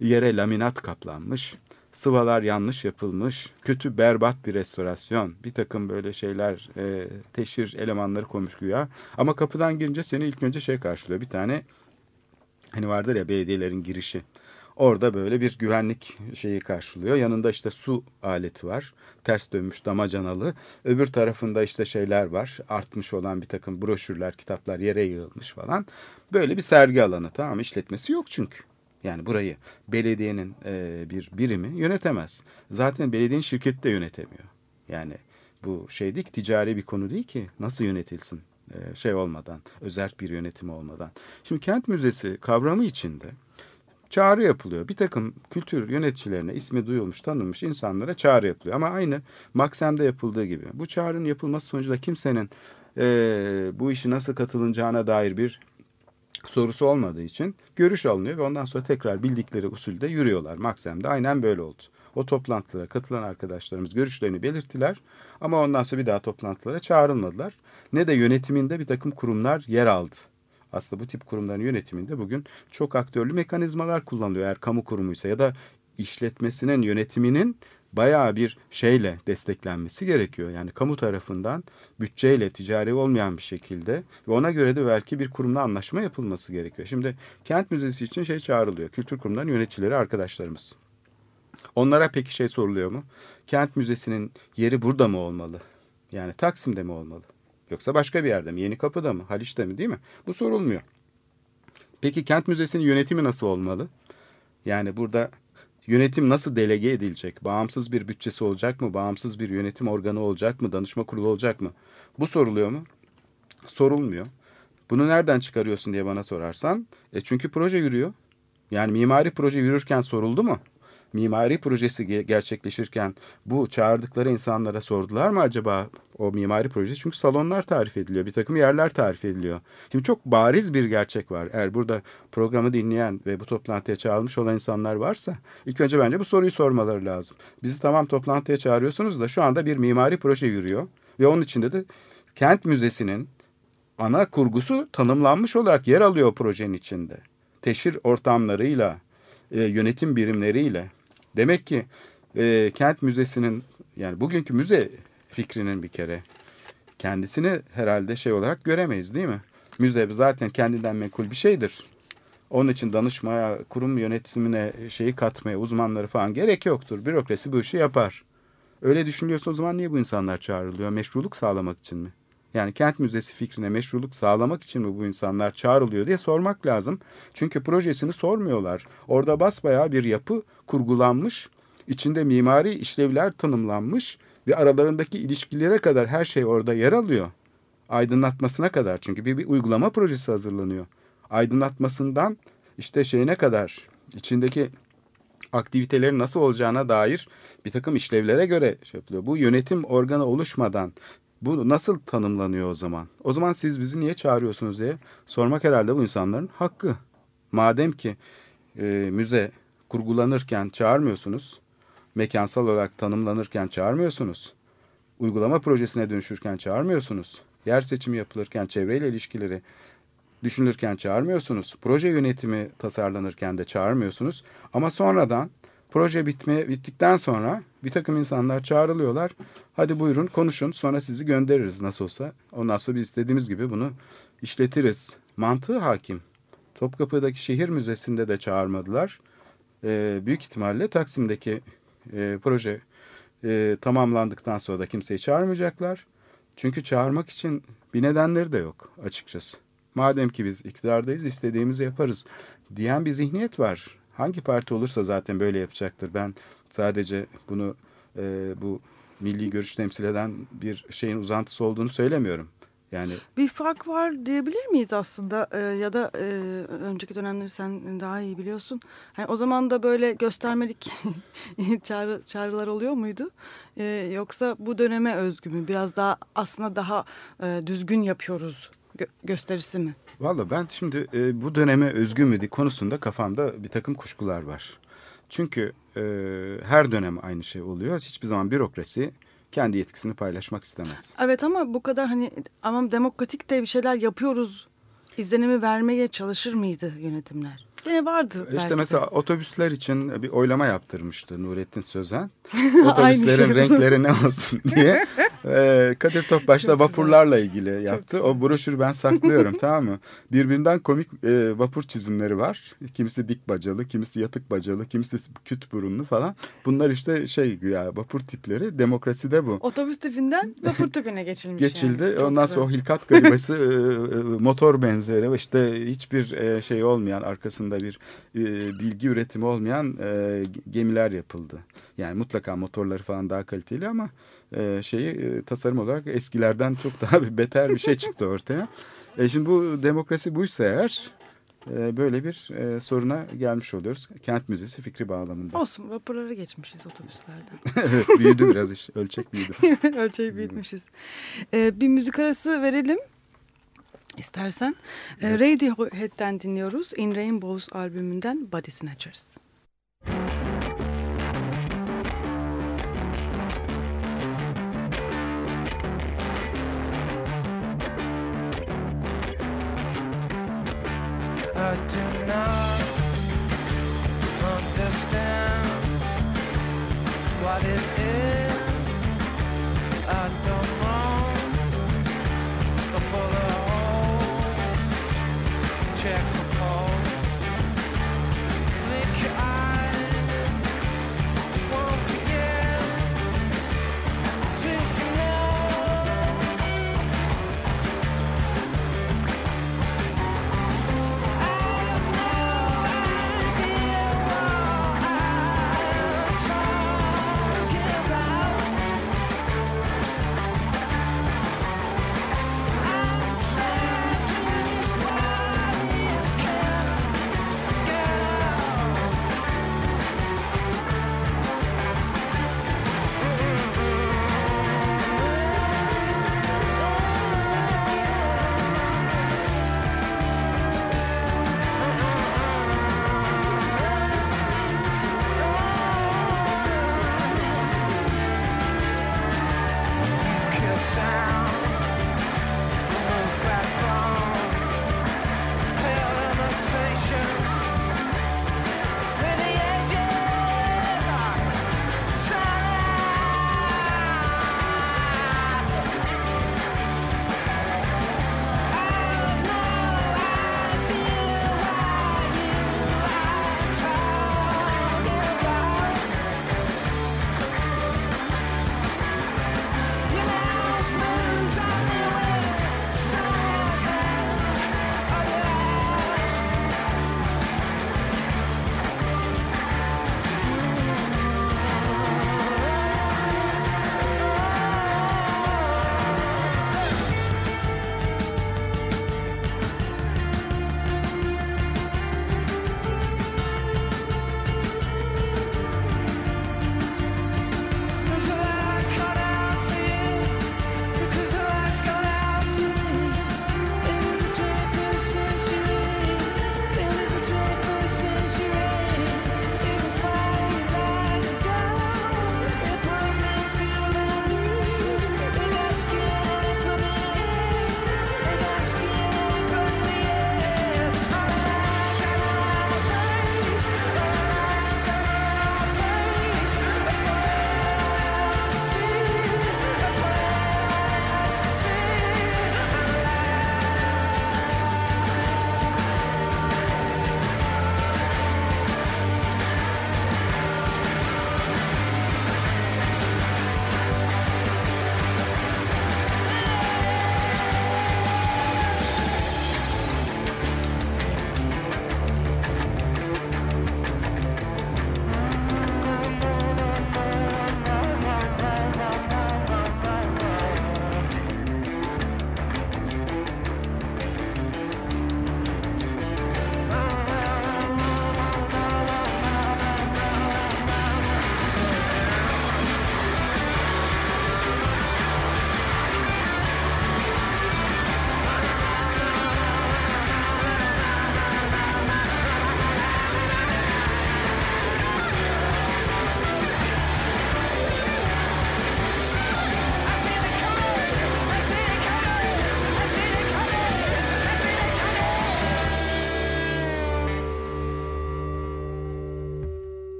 yere laminat kaplanmış, sıvalar yanlış yapılmış, kötü berbat bir restorasyon, bir takım böyle şeyler, e, teşhir elemanları koymuş güya. Ama kapıdan girince seni ilk önce şey karşılıyor, bir tane hani vardır ya belediyelerin girişi. Orada böyle bir güvenlik şeyi karşılıyor. Yanında işte su aleti var. Ters dönmüş damacanalı. Öbür tarafında işte şeyler var. Artmış olan bir takım broşürler, kitaplar yere yığılmış falan. Böyle bir sergi alanı tamam işletmesi yok çünkü. Yani burayı belediyenin e, bir birimi yönetemez. Zaten belediyenin şirketi de yönetemiyor. Yani bu şey değil ticari bir konu değil ki nasıl yönetilsin e, şey olmadan, özel bir yönetimi olmadan. Şimdi kent müzesi kavramı içinde çağrı yapılıyor. Bir takım kültür yöneticilerine ismi duyulmuş, tanınmış insanlara çağrı yapılıyor. Ama aynı Maksem'de yapıldığı gibi. Bu çağrının yapılması sonucunda kimsenin e, bu işi nasıl katılınacağına dair bir sorusu olmadığı için görüş alınıyor ve ondan sonra tekrar bildikleri usulde yürüyorlar. Maksem'de aynen böyle oldu. O toplantılara katılan arkadaşlarımız görüşlerini belirttiler ama ondan sonra bir daha toplantılara çağrılmadılar. Ne de yönetiminde bir takım kurumlar yer aldı. Aslında bu tip kurumların yönetiminde bugün çok aktörlü mekanizmalar kullanılıyor. Eğer kamu kurumuysa ya da işletmesinin yönetiminin bayağı bir şeyle desteklenmesi gerekiyor. Yani kamu tarafından bütçeyle ticari olmayan bir şekilde ve ona göre de belki bir kurumla anlaşma yapılması gerekiyor. Şimdi kent müzesi için şey çağrılıyor. Kültür kurumlarının yöneticileri arkadaşlarımız. Onlara peki şey soruluyor mu? Kent müzesinin yeri burada mı olmalı? Yani Taksim'de mi olmalı? Yoksa başka bir yerde mi? Yeni Kapı'da mı? Haliç'te mi değil mi? Bu sorulmuyor. Peki kent müzesinin yönetimi nasıl olmalı? Yani burada yönetim nasıl delege edilecek? Bağımsız bir bütçesi olacak mı? Bağımsız bir yönetim organı olacak mı? Danışma kurulu olacak mı? Bu soruluyor mu? Sorulmuyor. Bunu nereden çıkarıyorsun diye bana sorarsan. E çünkü proje yürüyor. Yani mimari proje yürürken soruldu mu? mimari projesi gerçekleşirken bu çağırdıkları insanlara sordular mı acaba o mimari projesi? Çünkü salonlar tarif ediliyor, bir takım yerler tarif ediliyor. Şimdi çok bariz bir gerçek var. Eğer burada programı dinleyen ve bu toplantıya çağrılmış olan insanlar varsa ilk önce bence bu soruyu sormaları lazım. Bizi tamam toplantıya çağırıyorsunuz da şu anda bir mimari proje yürüyor ve onun içinde de kent müzesinin ana kurgusu tanımlanmış olarak yer alıyor projenin içinde. Teşhir ortamlarıyla, e, yönetim birimleriyle Demek ki e, kent müzesinin yani bugünkü müze fikrinin bir kere kendisini herhalde şey olarak göremeyiz değil mi? Müze zaten kendinden menkul bir şeydir. Onun için danışmaya, kurum yönetimine şeyi katmaya, uzmanları falan gerek yoktur. Bürokrasi bu işi yapar. Öyle düşünüyorsa o zaman niye bu insanlar çağrılıyor? Meşruluk sağlamak için mi? Yani kent müzesi fikrine meşruluk sağlamak için mi bu insanlar çağrılıyor diye sormak lazım. Çünkü projesini sormuyorlar. Orada basbayağı bir yapı kurgulanmış, içinde mimari işlevler tanımlanmış ve aralarındaki ilişkilere kadar her şey orada yer alıyor. Aydınlatmasına kadar çünkü bir, bir uygulama projesi hazırlanıyor. Aydınlatmasından işte şeyine kadar içindeki aktivitelerin nasıl olacağına dair bir takım işlevlere göre şey yapılıyor. Bu yönetim organı oluşmadan bu nasıl tanımlanıyor o zaman? O zaman siz bizi niye çağırıyorsunuz diye sormak herhalde bu insanların hakkı. Madem ki e, müze kurgulanırken çağırmıyorsunuz, mekansal olarak tanımlanırken çağırmıyorsunuz, uygulama projesine dönüşürken çağırmıyorsunuz, yer seçimi yapılırken çevreyle ilişkileri düşünülürken çağırmıyorsunuz, proje yönetimi tasarlanırken de çağırmıyorsunuz ama sonradan Proje bitmeye bittikten sonra bir takım insanlar çağrılıyorlar. Hadi buyurun konuşun sonra sizi göndeririz nasıl olsa. Ondan sonra biz istediğimiz gibi bunu işletiriz. Mantığı hakim. Topkapı'daki şehir müzesinde de çağırmadılar. Ee, büyük ihtimalle Taksim'deki e, proje e, tamamlandıktan sonra da kimseyi çağırmayacaklar. Çünkü çağırmak için bir nedenleri de yok açıkçası. Madem ki biz iktidardayız istediğimizi yaparız diyen bir zihniyet var. Hangi parti olursa zaten böyle yapacaktır. Ben sadece bunu e, bu milli görüş temsil eden bir şeyin uzantısı olduğunu söylemiyorum. Yani Bir fark var diyebilir miyiz aslında Ee, ya da e, önceki dönemleri sen daha iyi biliyorsun. Hani o zaman da böyle göstermelik (laughs) çağrı, çağrılar oluyor muydu? Ee, yoksa bu döneme özgü mü? Biraz daha aslında daha e, düzgün yapıyoruz gö- gösterisi mi? Valla ben şimdi e, bu döneme özgü mü konusunda kafamda bir takım kuşkular var. Çünkü e, her dönem aynı şey oluyor. Hiçbir zaman bürokrasi kendi yetkisini paylaşmak istemez. Evet ama bu kadar hani ama demokratik de bir şeyler yapıyoruz izlenimi vermeye çalışır mıydı yönetimler? Yine vardı İşte de. mesela otobüsler için bir oylama yaptırmıştı Nurettin Sözen. (laughs) Otobüslerin renkleri ne olsun diye. (laughs) Ee, Kadir Topbaş'la Çok güzel. vapurlarla ilgili yaptı. O broşürü ben saklıyorum (laughs) tamam mı? Birbirinden komik e, vapur çizimleri var. Kimisi dik bacalı, kimisi yatık bacalı, kimisi küt burunlu falan. Bunlar işte şey ya vapur tipleri. Demokraside bu. Otobüs tipinden vapur tipine geçilmiş. geçildi. yani. Çok Ondan güzel. sonra o hilkat garibası e, e, motor benzeri işte hiçbir e, şey olmayan arkasında bir e, bilgi üretimi olmayan e, gemiler yapıldı. Yani mutlaka motorları falan daha kaliteli ama e, şeyi e, tasarım olarak eskilerden çok daha bir beter bir şey çıktı ortaya. E, şimdi bu demokrasi buysa eğer e, böyle bir e, soruna gelmiş oluyoruz. Kent müzesi fikri bağlamında. Olsun vapurları geçmişiz otobüslerden. (laughs) evet büyüdü biraz iş, ölçek büyüdü. (laughs) Ölçeği büyütmüşüz. Ee, bir müzik arası verelim. İstersen. Ee, Radiohead'den dinliyoruz. In Rainbows albümünden Body Snatchers. I do not understand what it is.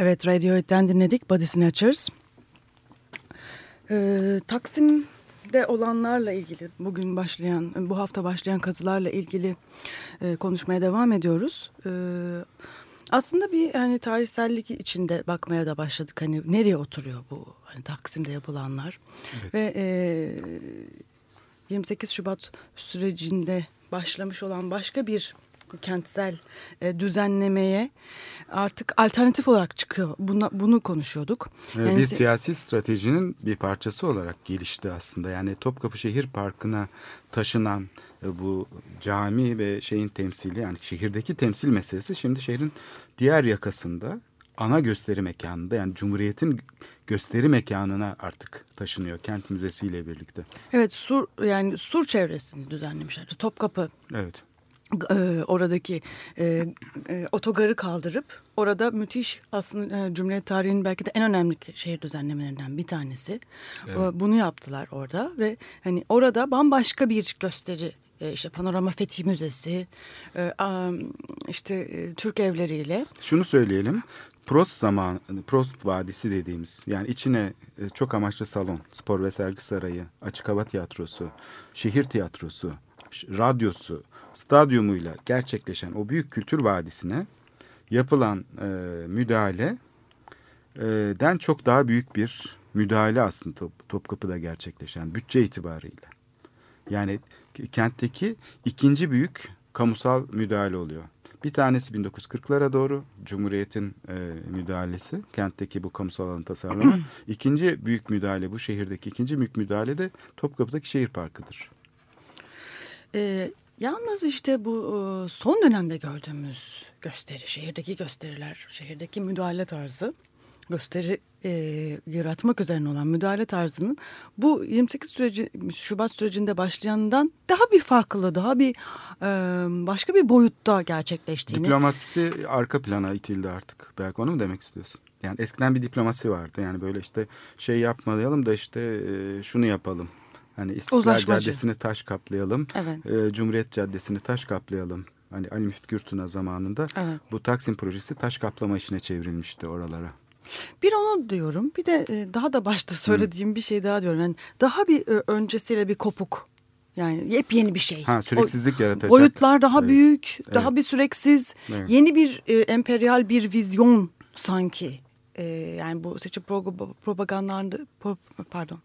Evet, Radiohead'den dinledik Body Snatchers. Ee, Taksim'de olanlarla ilgili, bugün başlayan, bu hafta başlayan kazılarla ilgili e, konuşmaya devam ediyoruz. Ee, aslında bir hani tarihsellik içinde bakmaya da başladık. Hani nereye oturuyor bu hani Taksim'de yapılanlar? Ve e, 28 Şubat sürecinde başlamış olan başka bir kentsel e, düzenlemeye artık alternatif olarak çıkıyor. Buna, bunu konuşuyorduk. Yani bir siyasi stratejinin bir parçası olarak gelişti aslında. Yani Topkapı Şehir Parkı'na taşınan e, bu cami ve şeyin temsili yani şehirdeki temsil meselesi şimdi şehrin diğer yakasında ana gösteri mekanında yani Cumhuriyet'in gösteri mekanına artık taşınıyor kent müzesiyle birlikte. Evet sur yani sur çevresini düzenlemişler. Topkapı Evet. E, oradaki e, e, otogarı kaldırıp orada müthiş aslında e, Cumhuriyet tarihinin belki de en önemli şehir düzenlemelerinden bir tanesi. E, Bunu yaptılar orada ve hani orada bambaşka bir gösteri e, işte Panorama Fethi Müzesi e, işte e, Türk evleriyle Şunu söyleyelim. Prost zaman, Prost Vadisi dediğimiz yani içine çok amaçlı salon, spor ve sergi sarayı, açık hava tiyatrosu, şehir tiyatrosu, radyosu, stadyumuyla gerçekleşen o büyük kültür vadisine yapılan e, müdahale e, den çok daha büyük bir müdahale aslında Top, Topkapı'da gerçekleşen bütçe itibarıyla. Yani kentteki ikinci büyük kamusal müdahale oluyor. Bir tanesi 1940'lara doğru Cumhuriyet'in e, müdahalesi, kentteki bu kamusal alanı tasarlama. (clears throat) İkinci büyük müdahale, bu şehirdeki ikinci büyük müdahale de Topkapı'daki şehir parkıdır. Ee, yalnız işte bu e, son dönemde gördüğümüz gösteri, şehirdeki gösteriler, şehirdeki müdahale tarzı, gösteri e, yaratmak üzerine olan müdahale tarzının bu 28 süreci, Şubat sürecinde başlayandan daha bir farklı, daha bir e, başka bir boyutta gerçekleştiğini. Diplomasisi arka plana itildi artık. Belki onu mu demek istiyorsun? Yani eskiden bir diplomasi vardı. Yani böyle işte şey yapmayalım da işte e, şunu yapalım. Hani İstiklal. Caddesi'ni taş kaplayalım. Evet. e, Cumhuriyet Caddesi'ni taş kaplayalım. Hani Ali Müftü Gürtuna zamanında Evet. bu Taksim projesi taş kaplama işine çevrilmişti oralara. Bir onu diyorum. Bir de e, daha da başta söylediğim bir şey daha diyorum. Yani daha bir e, öncesiyle bir kopuk. Yani yepyeni bir şey. Ha süreksizlik yaratacak. Boyutlar daha Evet. büyük, Evet. daha bir süreksiz, Evet. yeni bir e, emperyal bir vizyon sanki. E, yani bu seçim pro- propagandalarında, pro- pardon,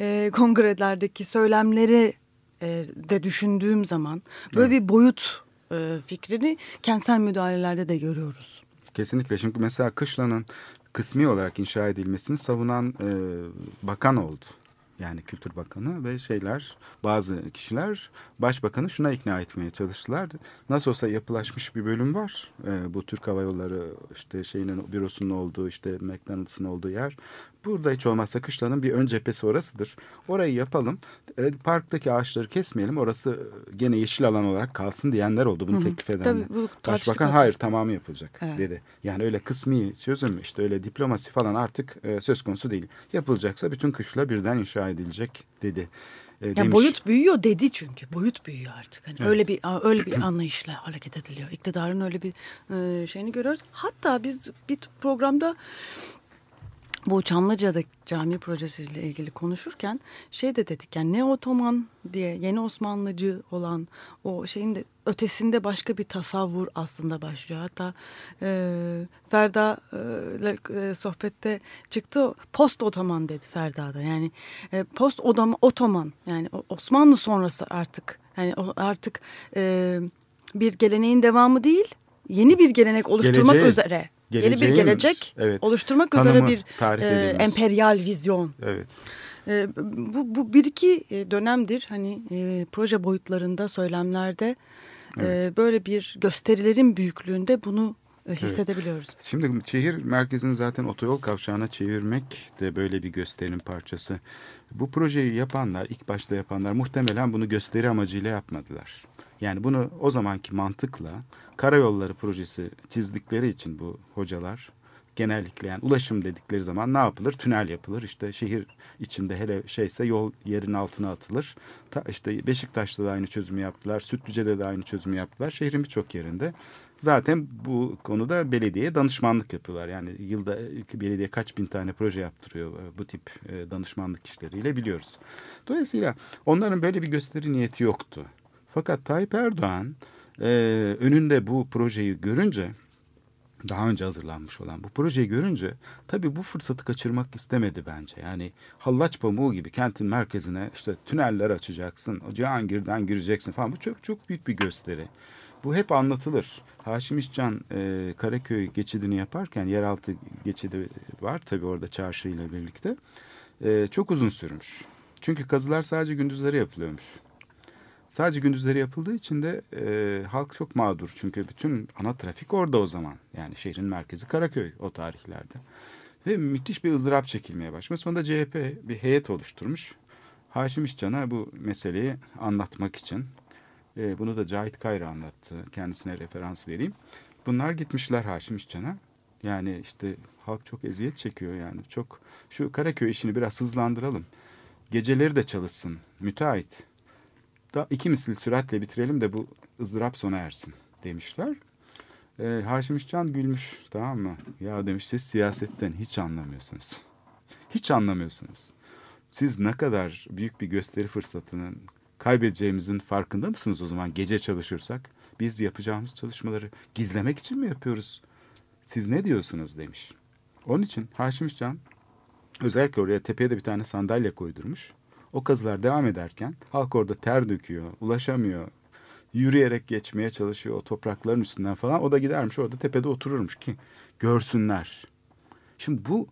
e, kongrelerdeki söylemleri e, de düşündüğüm zaman böyle bir boyut e, fikrini kentsel müdahalelerde de görüyoruz. Kesinlikle. Şimdi mesela Kışla'nın kısmi olarak inşa edilmesini savunan e, bakan oldu. Yani Kültür Bakanı ve şeyler bazı kişiler başbakanı şuna ikna etmeye çalıştılar. Nasıl olsa yapılaşmış bir bölüm var. E, bu Türk Hava Yolları işte şeyinin bürosunun olduğu işte McDonald's'ın olduğu yer. Burada hiç olmazsa Kışla'nın bir ön cephesi orasıdır. Orayı yapalım. E, parktaki ağaçları kesmeyelim. Orası gene yeşil alan olarak kalsın diyenler oldu. Bunu Hı hı. teklif edenler. Tabii bu Başbakan hayır tamamı yapılacak Evet. dedi. Yani öyle kısmi çözüm işte öyle diplomasi falan artık e, söz konusu değil. Yapılacaksa bütün kışla birden inşa edilecek dedi. E, demiş. boyut büyüyor dedi çünkü. Boyut büyüyor artık. Hani öyle bir öyle bir (clears throat) anlayışla hareket ediliyor. İktidarın öyle bir e, şeyini görüyoruz. Hatta biz bir programda bu Çamlıca'da cami projesiyle ilgili konuşurken şey de dedik yani ne Otoman diye yeni Osmanlıcı olan o şeyin de ötesinde başka bir tasavvur aslında başlıyor. Hatta e, Ferda e, e, sohbette çıktı post Otoman dedi Ferda'da. Yani e, post odama, Otoman yani Osmanlı sonrası artık yani artık e, bir geleneğin devamı değil yeni bir gelenek oluşturmak Geleceğe- üzere yeni bir gelecek evet, oluşturmak üzere bir e, emperyal vizyon. Evet. E, bu, bu bir iki e, dönemdir hani e, proje boyutlarında söylemlerde e, böyle bir gösterilerin büyüklüğünde bunu e, hissedebiliyoruz. Şimdi şehir merkezini zaten otoyol kavşağına çevirmek de böyle bir gösterinin parçası. Bu projeyi yapanlar, ilk başta yapanlar muhtemelen bunu gösteri amacıyla yapmadılar. Yani bunu o zamanki mantıkla karayolları projesi çizdikleri için bu hocalar genellikle yani ulaşım dedikleri zaman ne yapılır? Tünel yapılır. İşte şehir içinde hele şeyse yol yerin altına atılır. Ta, işte Beşiktaş'ta da aynı çözümü yaptılar. Sütlüce'de de aynı çözümü yaptılar. Şehrin birçok yerinde. Zaten bu konuda belediyeye danışmanlık yapıyorlar. Yani yılda belediye kaç bin tane proje yaptırıyor e, bu tip e, danışmanlık işleriyle biliyoruz. Dolayısıyla onların böyle bir gösteri niyeti yoktu. Fakat Tayyip Erdoğan e, önünde bu projeyi görünce daha önce hazırlanmış olan bu projeyi görünce tabii bu fırsatı kaçırmak istemedi bence. Yani hallaç pamuğu gibi kentin merkezine işte tüneller açacaksın, Cihangir'den gireceksin falan. Bu çok çok büyük bir gösteri. Bu hep anlatılır. Haşim İşcan e, Karaköy geçidini yaparken yeraltı geçidi var tabii orada çarşı ile birlikte. E, çok uzun sürmüş. Çünkü kazılar sadece gündüzleri yapılıyormuş. Sadece gündüzleri yapıldığı için de e, halk çok mağdur. Çünkü bütün ana trafik orada o zaman. Yani şehrin merkezi Karaköy o tarihlerde. Ve müthiş bir ızdırap çekilmeye başlamış. Sonunda CHP bir heyet oluşturmuş. Haşim İşcan'a bu meseleyi anlatmak için. E, bunu da Cahit Kayra anlattı. Kendisine referans vereyim. Bunlar gitmişler Haşim İşcan'a. Yani işte halk çok eziyet çekiyor yani. Çok şu Karaköy işini biraz hızlandıralım. Geceleri de çalışsın müteahhit da iki misli süratle bitirelim de bu ızdırap sona ersin demişler. Ee, Haşim İşcan gülmüş tamam mı? Ya demiş siz siyasetten hiç anlamıyorsunuz. Hiç anlamıyorsunuz. Siz ne kadar büyük bir gösteri fırsatının kaybedeceğimizin farkında mısınız o zaman gece çalışırsak? Biz yapacağımız çalışmaları gizlemek için mi yapıyoruz? Siz ne diyorsunuz demiş. Onun için Haşim İşcan özellikle oraya tepeye de bir tane sandalye koydurmuş. O kazılar devam ederken halk orada ter döküyor, ulaşamıyor. Yürüyerek geçmeye çalışıyor o toprakların üstünden falan. O da gidermiş orada tepede otururmuş ki görsünler. Şimdi bu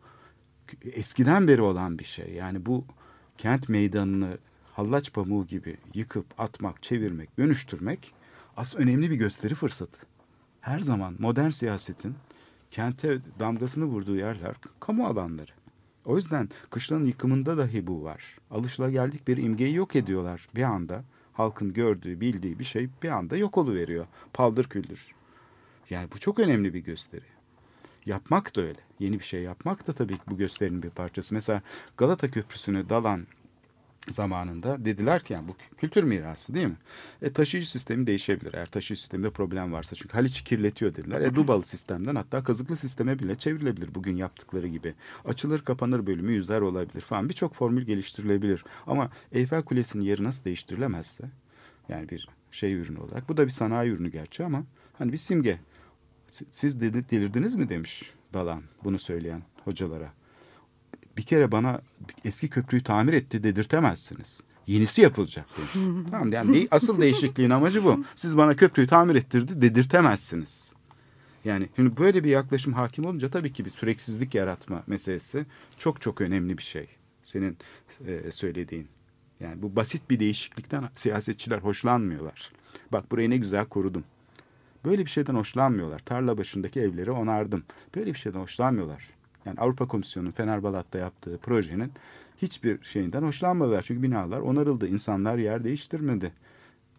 eskiden beri olan bir şey. Yani bu kent meydanını hallaç pamuğu gibi yıkıp atmak, çevirmek, dönüştürmek aslında önemli bir gösteri fırsatı. Her zaman modern siyasetin kente damgasını vurduğu yerler kamu alanları. O yüzden kışlanın yıkımında dahi bu var. Alışılageldik bir imgeyi yok ediyorlar bir anda. Halkın gördüğü, bildiği bir şey bir anda yok oluveriyor. Paldır küldür. Yani bu çok önemli bir gösteri. Yapmak da öyle. Yeni bir şey yapmak da tabii ki bu gösterinin bir parçası. Mesela Galata Köprüsü'nü dalan zamanında dediler ki yani bu kültür mirası değil mi? E, taşıyıcı sistemi değişebilir eğer taşıyıcı sistemde problem varsa. Çünkü Haliç kirletiyor dediler. E, Dubalı sistemden hatta kazıklı sisteme bile çevrilebilir bugün yaptıkları gibi. Açılır kapanır bölümü yüzler olabilir falan. Birçok formül geliştirilebilir. Ama Eyfel Kulesi'nin yeri nasıl değiştirilemezse yani bir şey ürünü olarak. Bu da bir sanayi ürünü gerçi ama hani bir simge. Siz delirdiniz mi demiş Dalan bunu söyleyen hocalara bir kere bana eski köprüyü tamir etti dedirtemezsiniz. Yenisi yapılacak demiş. (laughs) tamam yani asıl değişikliğin amacı bu. Siz bana köprüyü tamir ettirdi dedirtemezsiniz. Yani şimdi böyle bir yaklaşım hakim olunca tabii ki bir süreksizlik yaratma meselesi çok çok önemli bir şey. Senin e, söylediğin. Yani bu basit bir değişiklikten siyasetçiler hoşlanmıyorlar. Bak burayı ne güzel korudum. Böyle bir şeyden hoşlanmıyorlar. Tarla başındaki evleri onardım. Böyle bir şeyden hoşlanmıyorlar. Yani Avrupa Komisyonu Fenerbalat'ta yaptığı projenin hiçbir şeyinden hoşlanmadılar. Çünkü binalar onarıldı. İnsanlar yer değiştirmedi.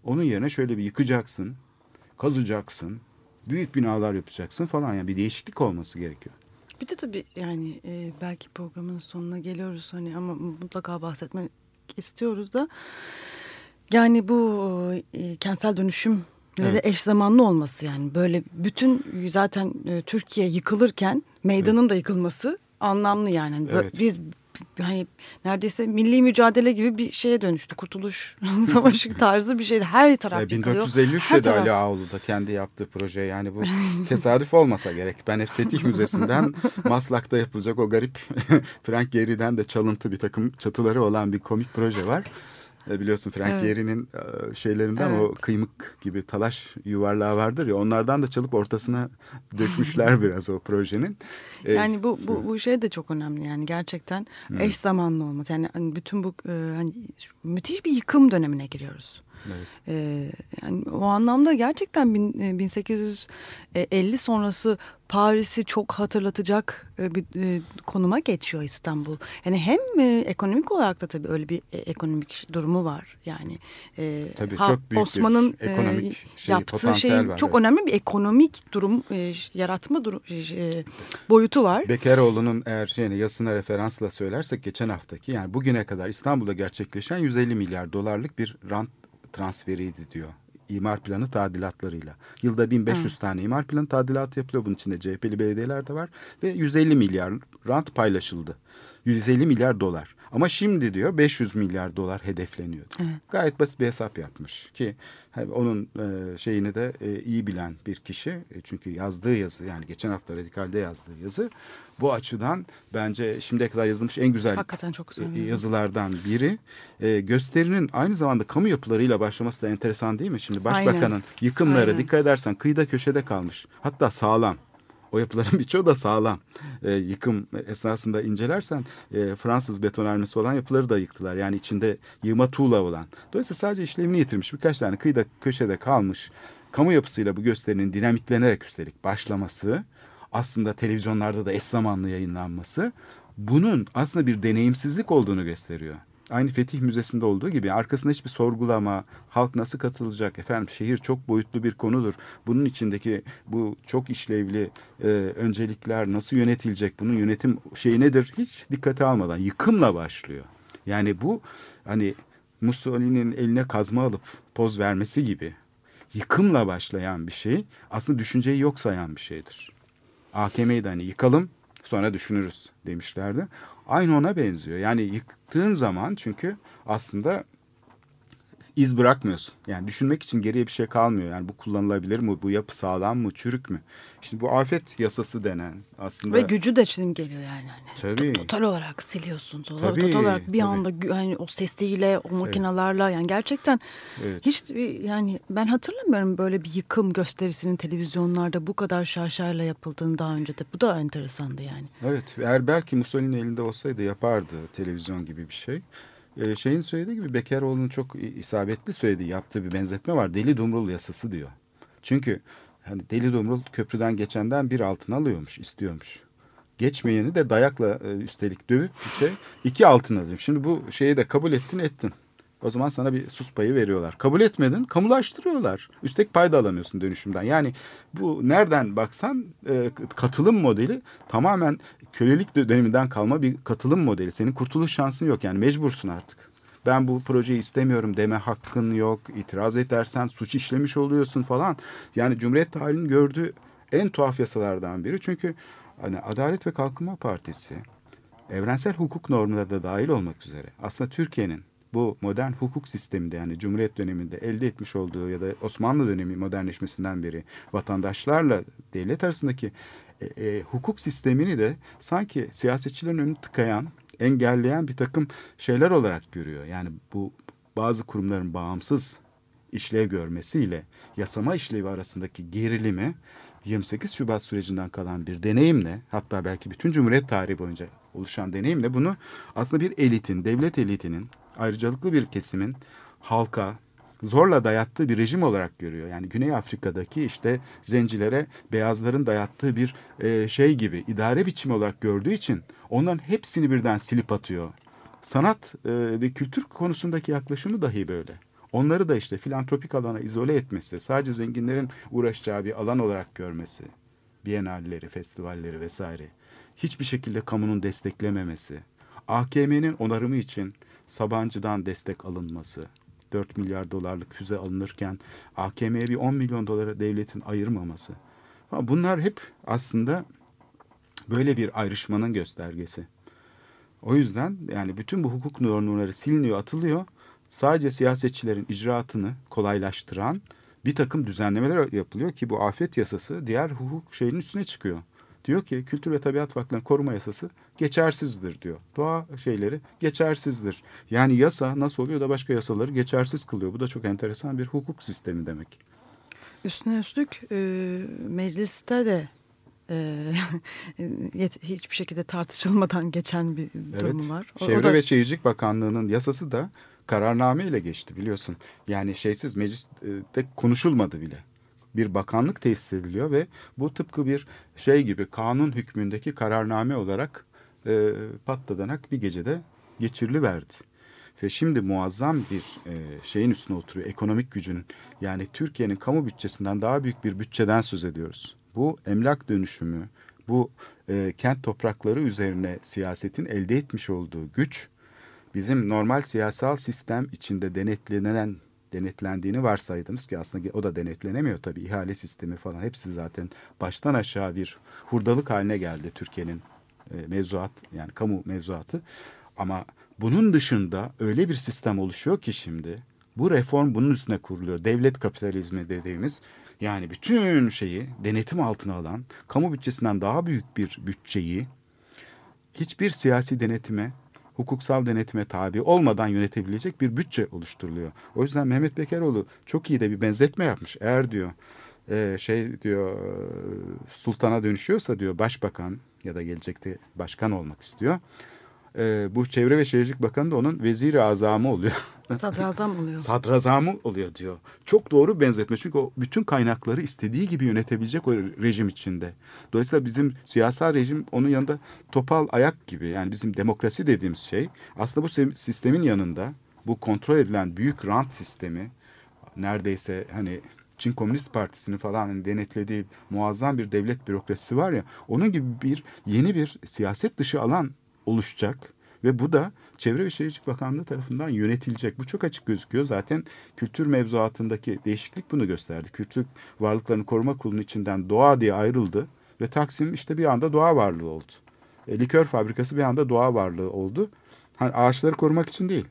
Onun yerine şöyle bir yıkacaksın, kazacaksın, büyük binalar yapacaksın falan. Yani bir değişiklik olması gerekiyor. Bir de tabii yani e, belki programın sonuna geliyoruz hani ama mutlaka bahsetmek istiyoruz da yani bu e, kentsel dönüşüm evet. de eş zamanlı olması yani böyle bütün zaten e, Türkiye yıkılırken meydanın evet. da yıkılması anlamlı yani. yani evet. Biz hani neredeyse milli mücadele gibi bir şeye dönüştü. Kurtuluş (laughs) Savaşı tarzı bir şeydi. Her taraf e, 1453 dedi taraf. Ali Ağoğlu kendi yaptığı proje. Yani bu tesadüf olmasa gerek. Ben hep Fetih Müzesi'nden (laughs) Maslak'ta yapılacak o garip (laughs) Frank Gehry'den de çalıntı bir takım çatıları olan bir komik proje var. E, biliyorsun Frank evet. Gehry'nin e, şeylerinden evet. o kıymık gibi talaş yuvarlağı vardır ya onlardan da çalıp ortasına dökmüşler (laughs) biraz o projenin. E, yani bu bu bu şey de çok önemli yani gerçekten hmm. eş zamanlı olması. Yani hani bütün bu hani müthiş bir yıkım dönemine giriyoruz. Evet. Ee, yani o anlamda gerçekten bin- e, 1850 sonrası Paris'i çok hatırlatacak e, bir e, konuma geçiyor İstanbul. Yani hem e, ekonomik olarak da tabii öyle bir e, ekonomik durumu var. Yani e, Tabii ha- çok büyük Osman'ın e, ekonomik şey, yaptığı şeyin var, çok evet. önemli bir ekonomik durum e, yaratma durum e, boyutu var. Bekeroğlu'nun eğer şeyini yasına referansla söylersek geçen haftaki yani bugüne kadar İstanbul'da gerçekleşen 150 milyar dolarlık bir rant transferiydi diyor. İmar planı tadilatlarıyla. Yılda 1500 tane imar planı tadilatı yapılıyor. Bunun içinde CHP'li belediyeler de var. Ve 150 milyar rant paylaşıldı. 150 milyar dolar. Ama şimdi diyor 500 milyar dolar hedefleniyor. diyor. Gayet basit bir hesap yapmış ki onun e, şeyini de e, iyi bilen bir kişi. E, çünkü yazdığı yazı yani geçen hafta Radikal'de yazdığı yazı bu açıdan bence şimdiye kadar yazılmış en güzel Hakikaten çok güzel yazılardan biri. Gösterinin aynı zamanda kamu yapılarıyla başlaması da enteresan değil mi? Şimdi başbakanın Aynen. yıkımları Aynen. dikkat edersen kıyıda köşede kalmış. Hatta sağlam. O yapıların (laughs) birçoğu da sağlam. E, yıkım esnasında incelersen e, Fransız betonarmesi olan yapıları da yıktılar. Yani içinde yığma tuğla olan. Dolayısıyla sadece işlevini yitirmiş. Birkaç tane kıyıda köşede kalmış. Kamu yapısıyla bu gösterinin dinamitlenerek üstelik başlaması aslında televizyonlarda da eş zamanlı yayınlanması bunun aslında bir deneyimsizlik olduğunu gösteriyor. Aynı Fetih Müzesi'nde olduğu gibi arkasında hiçbir sorgulama, halk nasıl katılacak, efendim şehir çok boyutlu bir konudur. Bunun içindeki bu çok işlevli e, öncelikler nasıl yönetilecek, bunun yönetim şeyi nedir hiç dikkate almadan yıkımla başlıyor. Yani bu hani Mussolini'nin eline kazma alıp poz vermesi gibi yıkımla başlayan bir şey aslında düşünceyi yok sayan bir şeydir. AKM'yi de hani yıkalım sonra düşünürüz demişlerdi. Aynı ona benziyor. Yani yıktığın zaman çünkü aslında iz bırakmıyorsun. Yani düşünmek için geriye bir şey kalmıyor. Yani bu kullanılabilir mi? Bu yapı sağlam mı? Çürük mü? İşte bu afet yasası denen aslında... Ve gücü de şimdi geliyor yani. Hani Tabii. Total olarak siliyorsun. Total, Tabii, total olarak bir tabii. anda yani o sesiyle, o makinalarla yani gerçekten Evet. hiç yani ben hatırlamıyorum böyle bir yıkım gösterisinin televizyonlarda bu kadar şaşayla yapıldığını daha önce de. Bu da enteresandı yani. Evet, eğer belki Mussolini elinde olsaydı yapardı televizyon gibi bir şey. Ee, şeyin söylediği gibi Bekeroğlu'nun çok isabetli söylediği, yaptığı bir benzetme var. Deli Dumrul yasası diyor. Çünkü hani Deli Dumrul köprüden geçenden bir altın alıyormuş, istiyormuş. Geçmeyeni de dayakla e, üstelik dövüp şey iki altın alıyor. Şimdi bu şeyi de kabul ettin ettin. O zaman sana bir sus payı veriyorlar. Kabul etmedin, kamulaştırıyorlar. Üstelik pay da alamıyorsun dönüşümden. Yani bu nereden baksan e, katılım modeli tamamen kölelik döneminden kalma bir katılım modeli. Senin kurtuluş şansın yok yani mecbursun artık. Ben bu projeyi istemiyorum deme hakkın yok. İtiraz edersen suç işlemiş oluyorsun falan. Yani Cumhuriyet tarihinin gördüğü en tuhaf yasalardan biri. Çünkü hani Adalet ve Kalkınma Partisi evrensel hukuk normlarına da dahil olmak üzere aslında Türkiye'nin bu modern hukuk sisteminde yani Cumhuriyet döneminde elde etmiş olduğu ya da Osmanlı dönemi modernleşmesinden beri vatandaşlarla devlet arasındaki e, e, hukuk sistemini de sanki siyasetçilerin önünü tıkayan, engelleyen bir takım şeyler olarak görüyor. Yani bu bazı kurumların bağımsız işlev görmesiyle yasama işlevi arasındaki gerilimi 28 Şubat sürecinden kalan bir deneyimle hatta belki bütün Cumhuriyet tarihi boyunca oluşan deneyimle bunu aslında bir elitin, devlet elitinin, ayrıcalıklı bir kesimin halka zorla dayattığı bir rejim olarak görüyor. Yani Güney Afrika'daki işte zencilere beyazların dayattığı bir e, şey gibi idare biçimi olarak gördüğü için onların hepsini birden silip atıyor. Sanat e, ve kültür konusundaki yaklaşımı dahi böyle. Onları da işte filantropik alana izole etmesi, sadece zenginlerin uğraşacağı bir alan olarak görmesi, bienalleri, festivalleri vesaire. Hiçbir şekilde kamunun desteklememesi, AKM'nin onarımı için Sabancı'dan destek alınması, 4 milyar dolarlık füze alınırken AKM'ye bir 10 milyon dolara devletin ayırmaması. Bunlar hep aslında böyle bir ayrışmanın göstergesi. O yüzden yani bütün bu hukuk normları siliniyor, atılıyor. Sadece siyasetçilerin icraatını kolaylaştıran bir takım düzenlemeler yapılıyor ki bu afet yasası diğer hukuk şeyinin üstüne çıkıyor. Diyor ki Kültür ve Tabiat Vakfı'nın koruma yasası geçersizdir diyor. Doğa şeyleri geçersizdir. Yani yasa nasıl oluyor da başka yasaları geçersiz kılıyor. Bu da çok enteresan bir hukuk sistemi demek. Üstüne üstlük e, mecliste de e, (laughs) hiçbir şekilde tartışılmadan geçen bir durum var. O- o Çevre da- ve Şehircilik Bakanlığı'nın yasası da kararname ile geçti biliyorsun. Yani şeysiz mecliste konuşulmadı bile. Bir bakanlık tesis ediliyor ve bu tıpkı bir şey gibi kanun hükmündeki kararname olarak e, patladanak bir gecede geçiriliverdi. Ve şimdi muazzam bir e, şeyin üstüne oturuyor. Ekonomik gücün yani Türkiye'nin kamu bütçesinden daha büyük bir bütçeden söz ediyoruz. Bu emlak dönüşümü, bu e, kent toprakları üzerine siyasetin elde etmiş olduğu güç bizim normal siyasal sistem içinde denetlenen denetlendiğini varsaydınız ki aslında o da denetlenemiyor tabii ihale sistemi falan hepsi zaten baştan aşağı bir hurdalık haline geldi Türkiye'nin e, mevzuat yani kamu mevzuatı ama bunun dışında öyle bir sistem oluşuyor ki şimdi bu reform bunun üstüne kuruluyor. Devlet kapitalizmi dediğimiz yani bütün şeyi denetim altına alan kamu bütçesinden daha büyük bir bütçeyi hiçbir siyasi denetime, hukuksal denetime tabi olmadan yönetebilecek bir bütçe oluşturuluyor. O yüzden Mehmet Bekeroğlu çok iyi de bir benzetme yapmış. Eğer diyor e, şey diyor e, sultana dönüşüyorsa diyor başbakan ya da gelecekte başkan olmak istiyor. E, bu Çevre ve Şehircilik Bakanı da onun veziri azamı oluyor. (laughs) Sadrazam oluyor. Sadrazamı oluyor diyor. Çok doğru benzetme çünkü o bütün kaynakları istediği gibi yönetebilecek o rejim içinde. Dolayısıyla bizim siyasal rejim onun yanında topal ayak gibi yani bizim demokrasi dediğimiz şey aslında bu sistemin yanında bu kontrol edilen büyük rant sistemi neredeyse hani Çin Komünist Partisi'nin falan hani denetlediği muazzam bir devlet bürokrasisi var ya onun gibi bir yeni bir siyaset dışı alan oluşacak ve bu da Çevre ve Şehircilik Bakanlığı tarafından yönetilecek. Bu çok açık gözüküyor. Zaten kültür mevzuatındaki değişiklik bunu gösterdi. Kültür Varlıklarını Koruma Kurulu'nun içinden doğa diye ayrıldı ve Taksim işte bir anda doğa varlığı oldu. E, likör fabrikası bir anda doğa varlığı oldu. Hani ağaçları korumak için değil.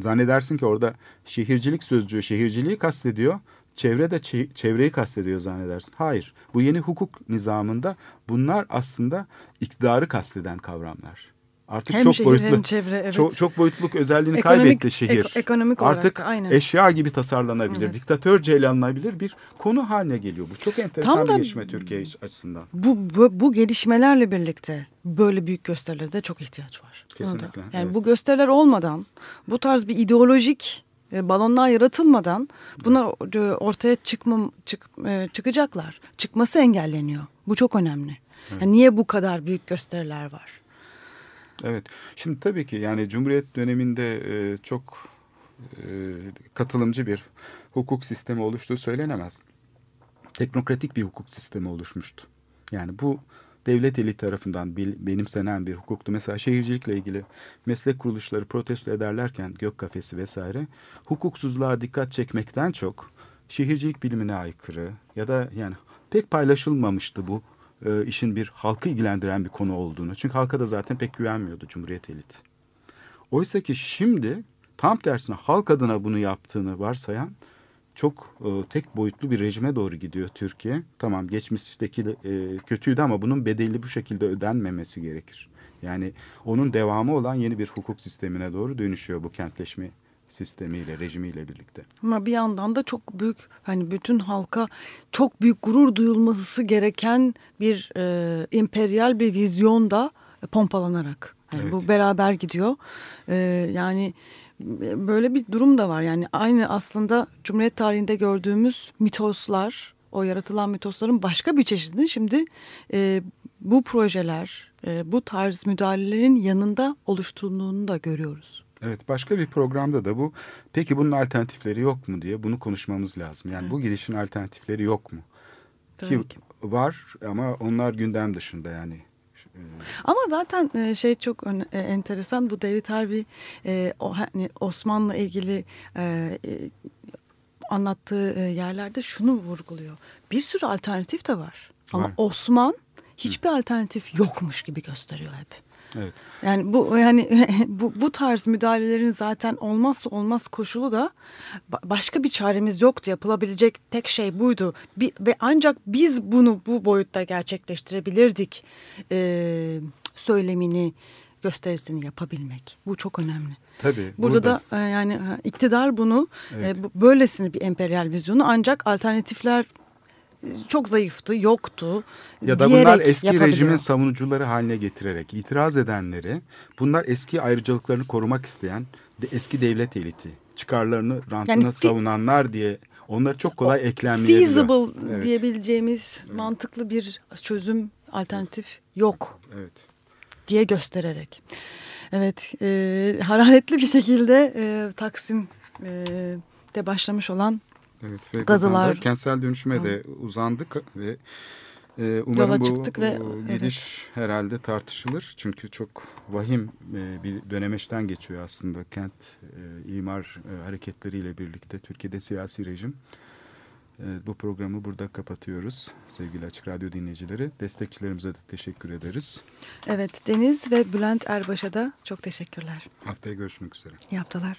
Zannedersin ki orada şehircilik sözcüğü şehirciliği kastediyor. Çevre de çe- çevreyi kastediyor zannedersin. Hayır. Bu yeni hukuk nizamında bunlar aslında iktidarı kasteden kavramlar. Artık Hem çok şehir boyutlu hem çevre, evet. çok, çok boyutluluk özelliğini Ekonomik- kaybetti şehir. ek- ekonomik olarak Artık da, aynen. eşya gibi tasarlanabilir, Evet. diktatörce ele alınabilir bir konu haline geliyor. Bu çok enteresan Tam bir gelişme Türkiye açısından. Bu, bu, bu gelişmelerle birlikte böyle büyük gösterilere de çok ihtiyaç var. Kesinlikle, Yani evet. bu gösteriler olmadan, bu tarz bir ideolojik e, balonlar yaratılmadan bunlar e, ortaya çıkmam, çık, e, çıkacaklar. Çıkması engelleniyor. Bu çok önemli. Yani niye bu kadar büyük gösteriler var? Evet. Şimdi tabii ki yani Cumhuriyet döneminde e, çok e, katılımcı bir hukuk sistemi oluştuğu söylenemez. Teknokratik bir hukuk sistemi oluşmuştu. Yani bu devlet eli tarafından benimsenen bir hukuktu. Mesela şehircilikle ilgili meslek kuruluşları protesto ederlerken gök kafesi vesaire hukuksuzluğa dikkat çekmekten çok şehircilik bilimine aykırı ya da yani pek paylaşılmamıştı bu e, işin bir halkı ilgilendiren bir konu olduğunu. Çünkü halka da zaten pek güvenmiyordu Cumhuriyet eliti. Oysa ki şimdi tam tersine halk adına bunu yaptığını varsayan çok e, tek boyutlu bir rejime doğru gidiyor Türkiye. Tamam geçmişteki e, kötüydü ama bunun bedeli bu şekilde ödenmemesi gerekir. Yani onun devamı olan yeni bir hukuk sistemine doğru dönüşüyor bu kentleşme sistemiyle, rejimiyle birlikte. Ama bir yandan da çok büyük hani bütün halka çok büyük gurur duyulması gereken bir e, emperyal bir vizyonda pompalanarak. Yani Evet. Bu beraber gidiyor. E, yani e, böyle bir durum da var. Yani aynı aslında Cumhuriyet tarihinde gördüğümüz mitoslar, o yaratılan mitosların başka bir çeşidini şimdi e, bu projeler, e, bu tarz müdahalelerin yanında oluşturulduğunu da görüyoruz. Evet başka bir programda da bu peki bunun alternatifleri yok mu diye bunu konuşmamız lazım. Yani bu gidişin alternatifleri yok mu? Tabii ki. var ama onlar gündem dışında yani. Ee, Ama zaten e, şey çok e, enteresan bu David Harvey e, o hani Osman'la ilgili e, e, anlattığı e, yerlerde şunu vurguluyor. Bir sürü alternatif de var. Ama Var. Osman hiçbir alternatif yokmuş gibi gösteriyor hep. Evet. Yani bu yani (laughs) bu, bu tarz müdahalelerin zaten olmazsa olmaz koşulu da ba- başka bir çaremiz yoktu. Yapılabilecek tek şey buydu. Bir, ve ancak biz bunu bu boyutta gerçekleştirebilirdik e, söylemini gösterisini yapabilmek. Bu çok önemli. Tabii. Burada, da e, yani iktidar bunu Evet. böylesini bir emperyal vizyonu ancak alternatifler çok zayıftı, yoktu. Ya da bunlar eski yapabiliyor. rejimin savunucuları haline getirerek itiraz edenleri bunlar eski ayrıcalıklarını korumak isteyen de, eski devlet eliti çıkarlarını rantına Yani savunanlar diye onları çok kolay eklenmeyebiliyor. Feasible Evet. diyebileceğimiz mantıklı bir çözüm alternatif yok Evet. diye göstererek. Evet, e, hararetli bir şekilde e, Taksim e, de başlamış olan Evet ve Gazılar- kentsel dönüşüme de uzandık ve e, umarım Yola bu, ve- gidiş herhalde tartışılır. Çünkü çok vahim e, bir dönemeçten geçiyor aslında kent e, imar e, hareketleriyle birlikte Türkiye'de siyasi rejim. E, bu programı burada kapatıyoruz sevgili Açık Radyo dinleyicileri. Destekçilerimize de teşekkür ederiz. evet Deniz ve Bülent Erbaş'a da çok teşekkürler. Haftaya görüşmek üzere. İyi haftalar.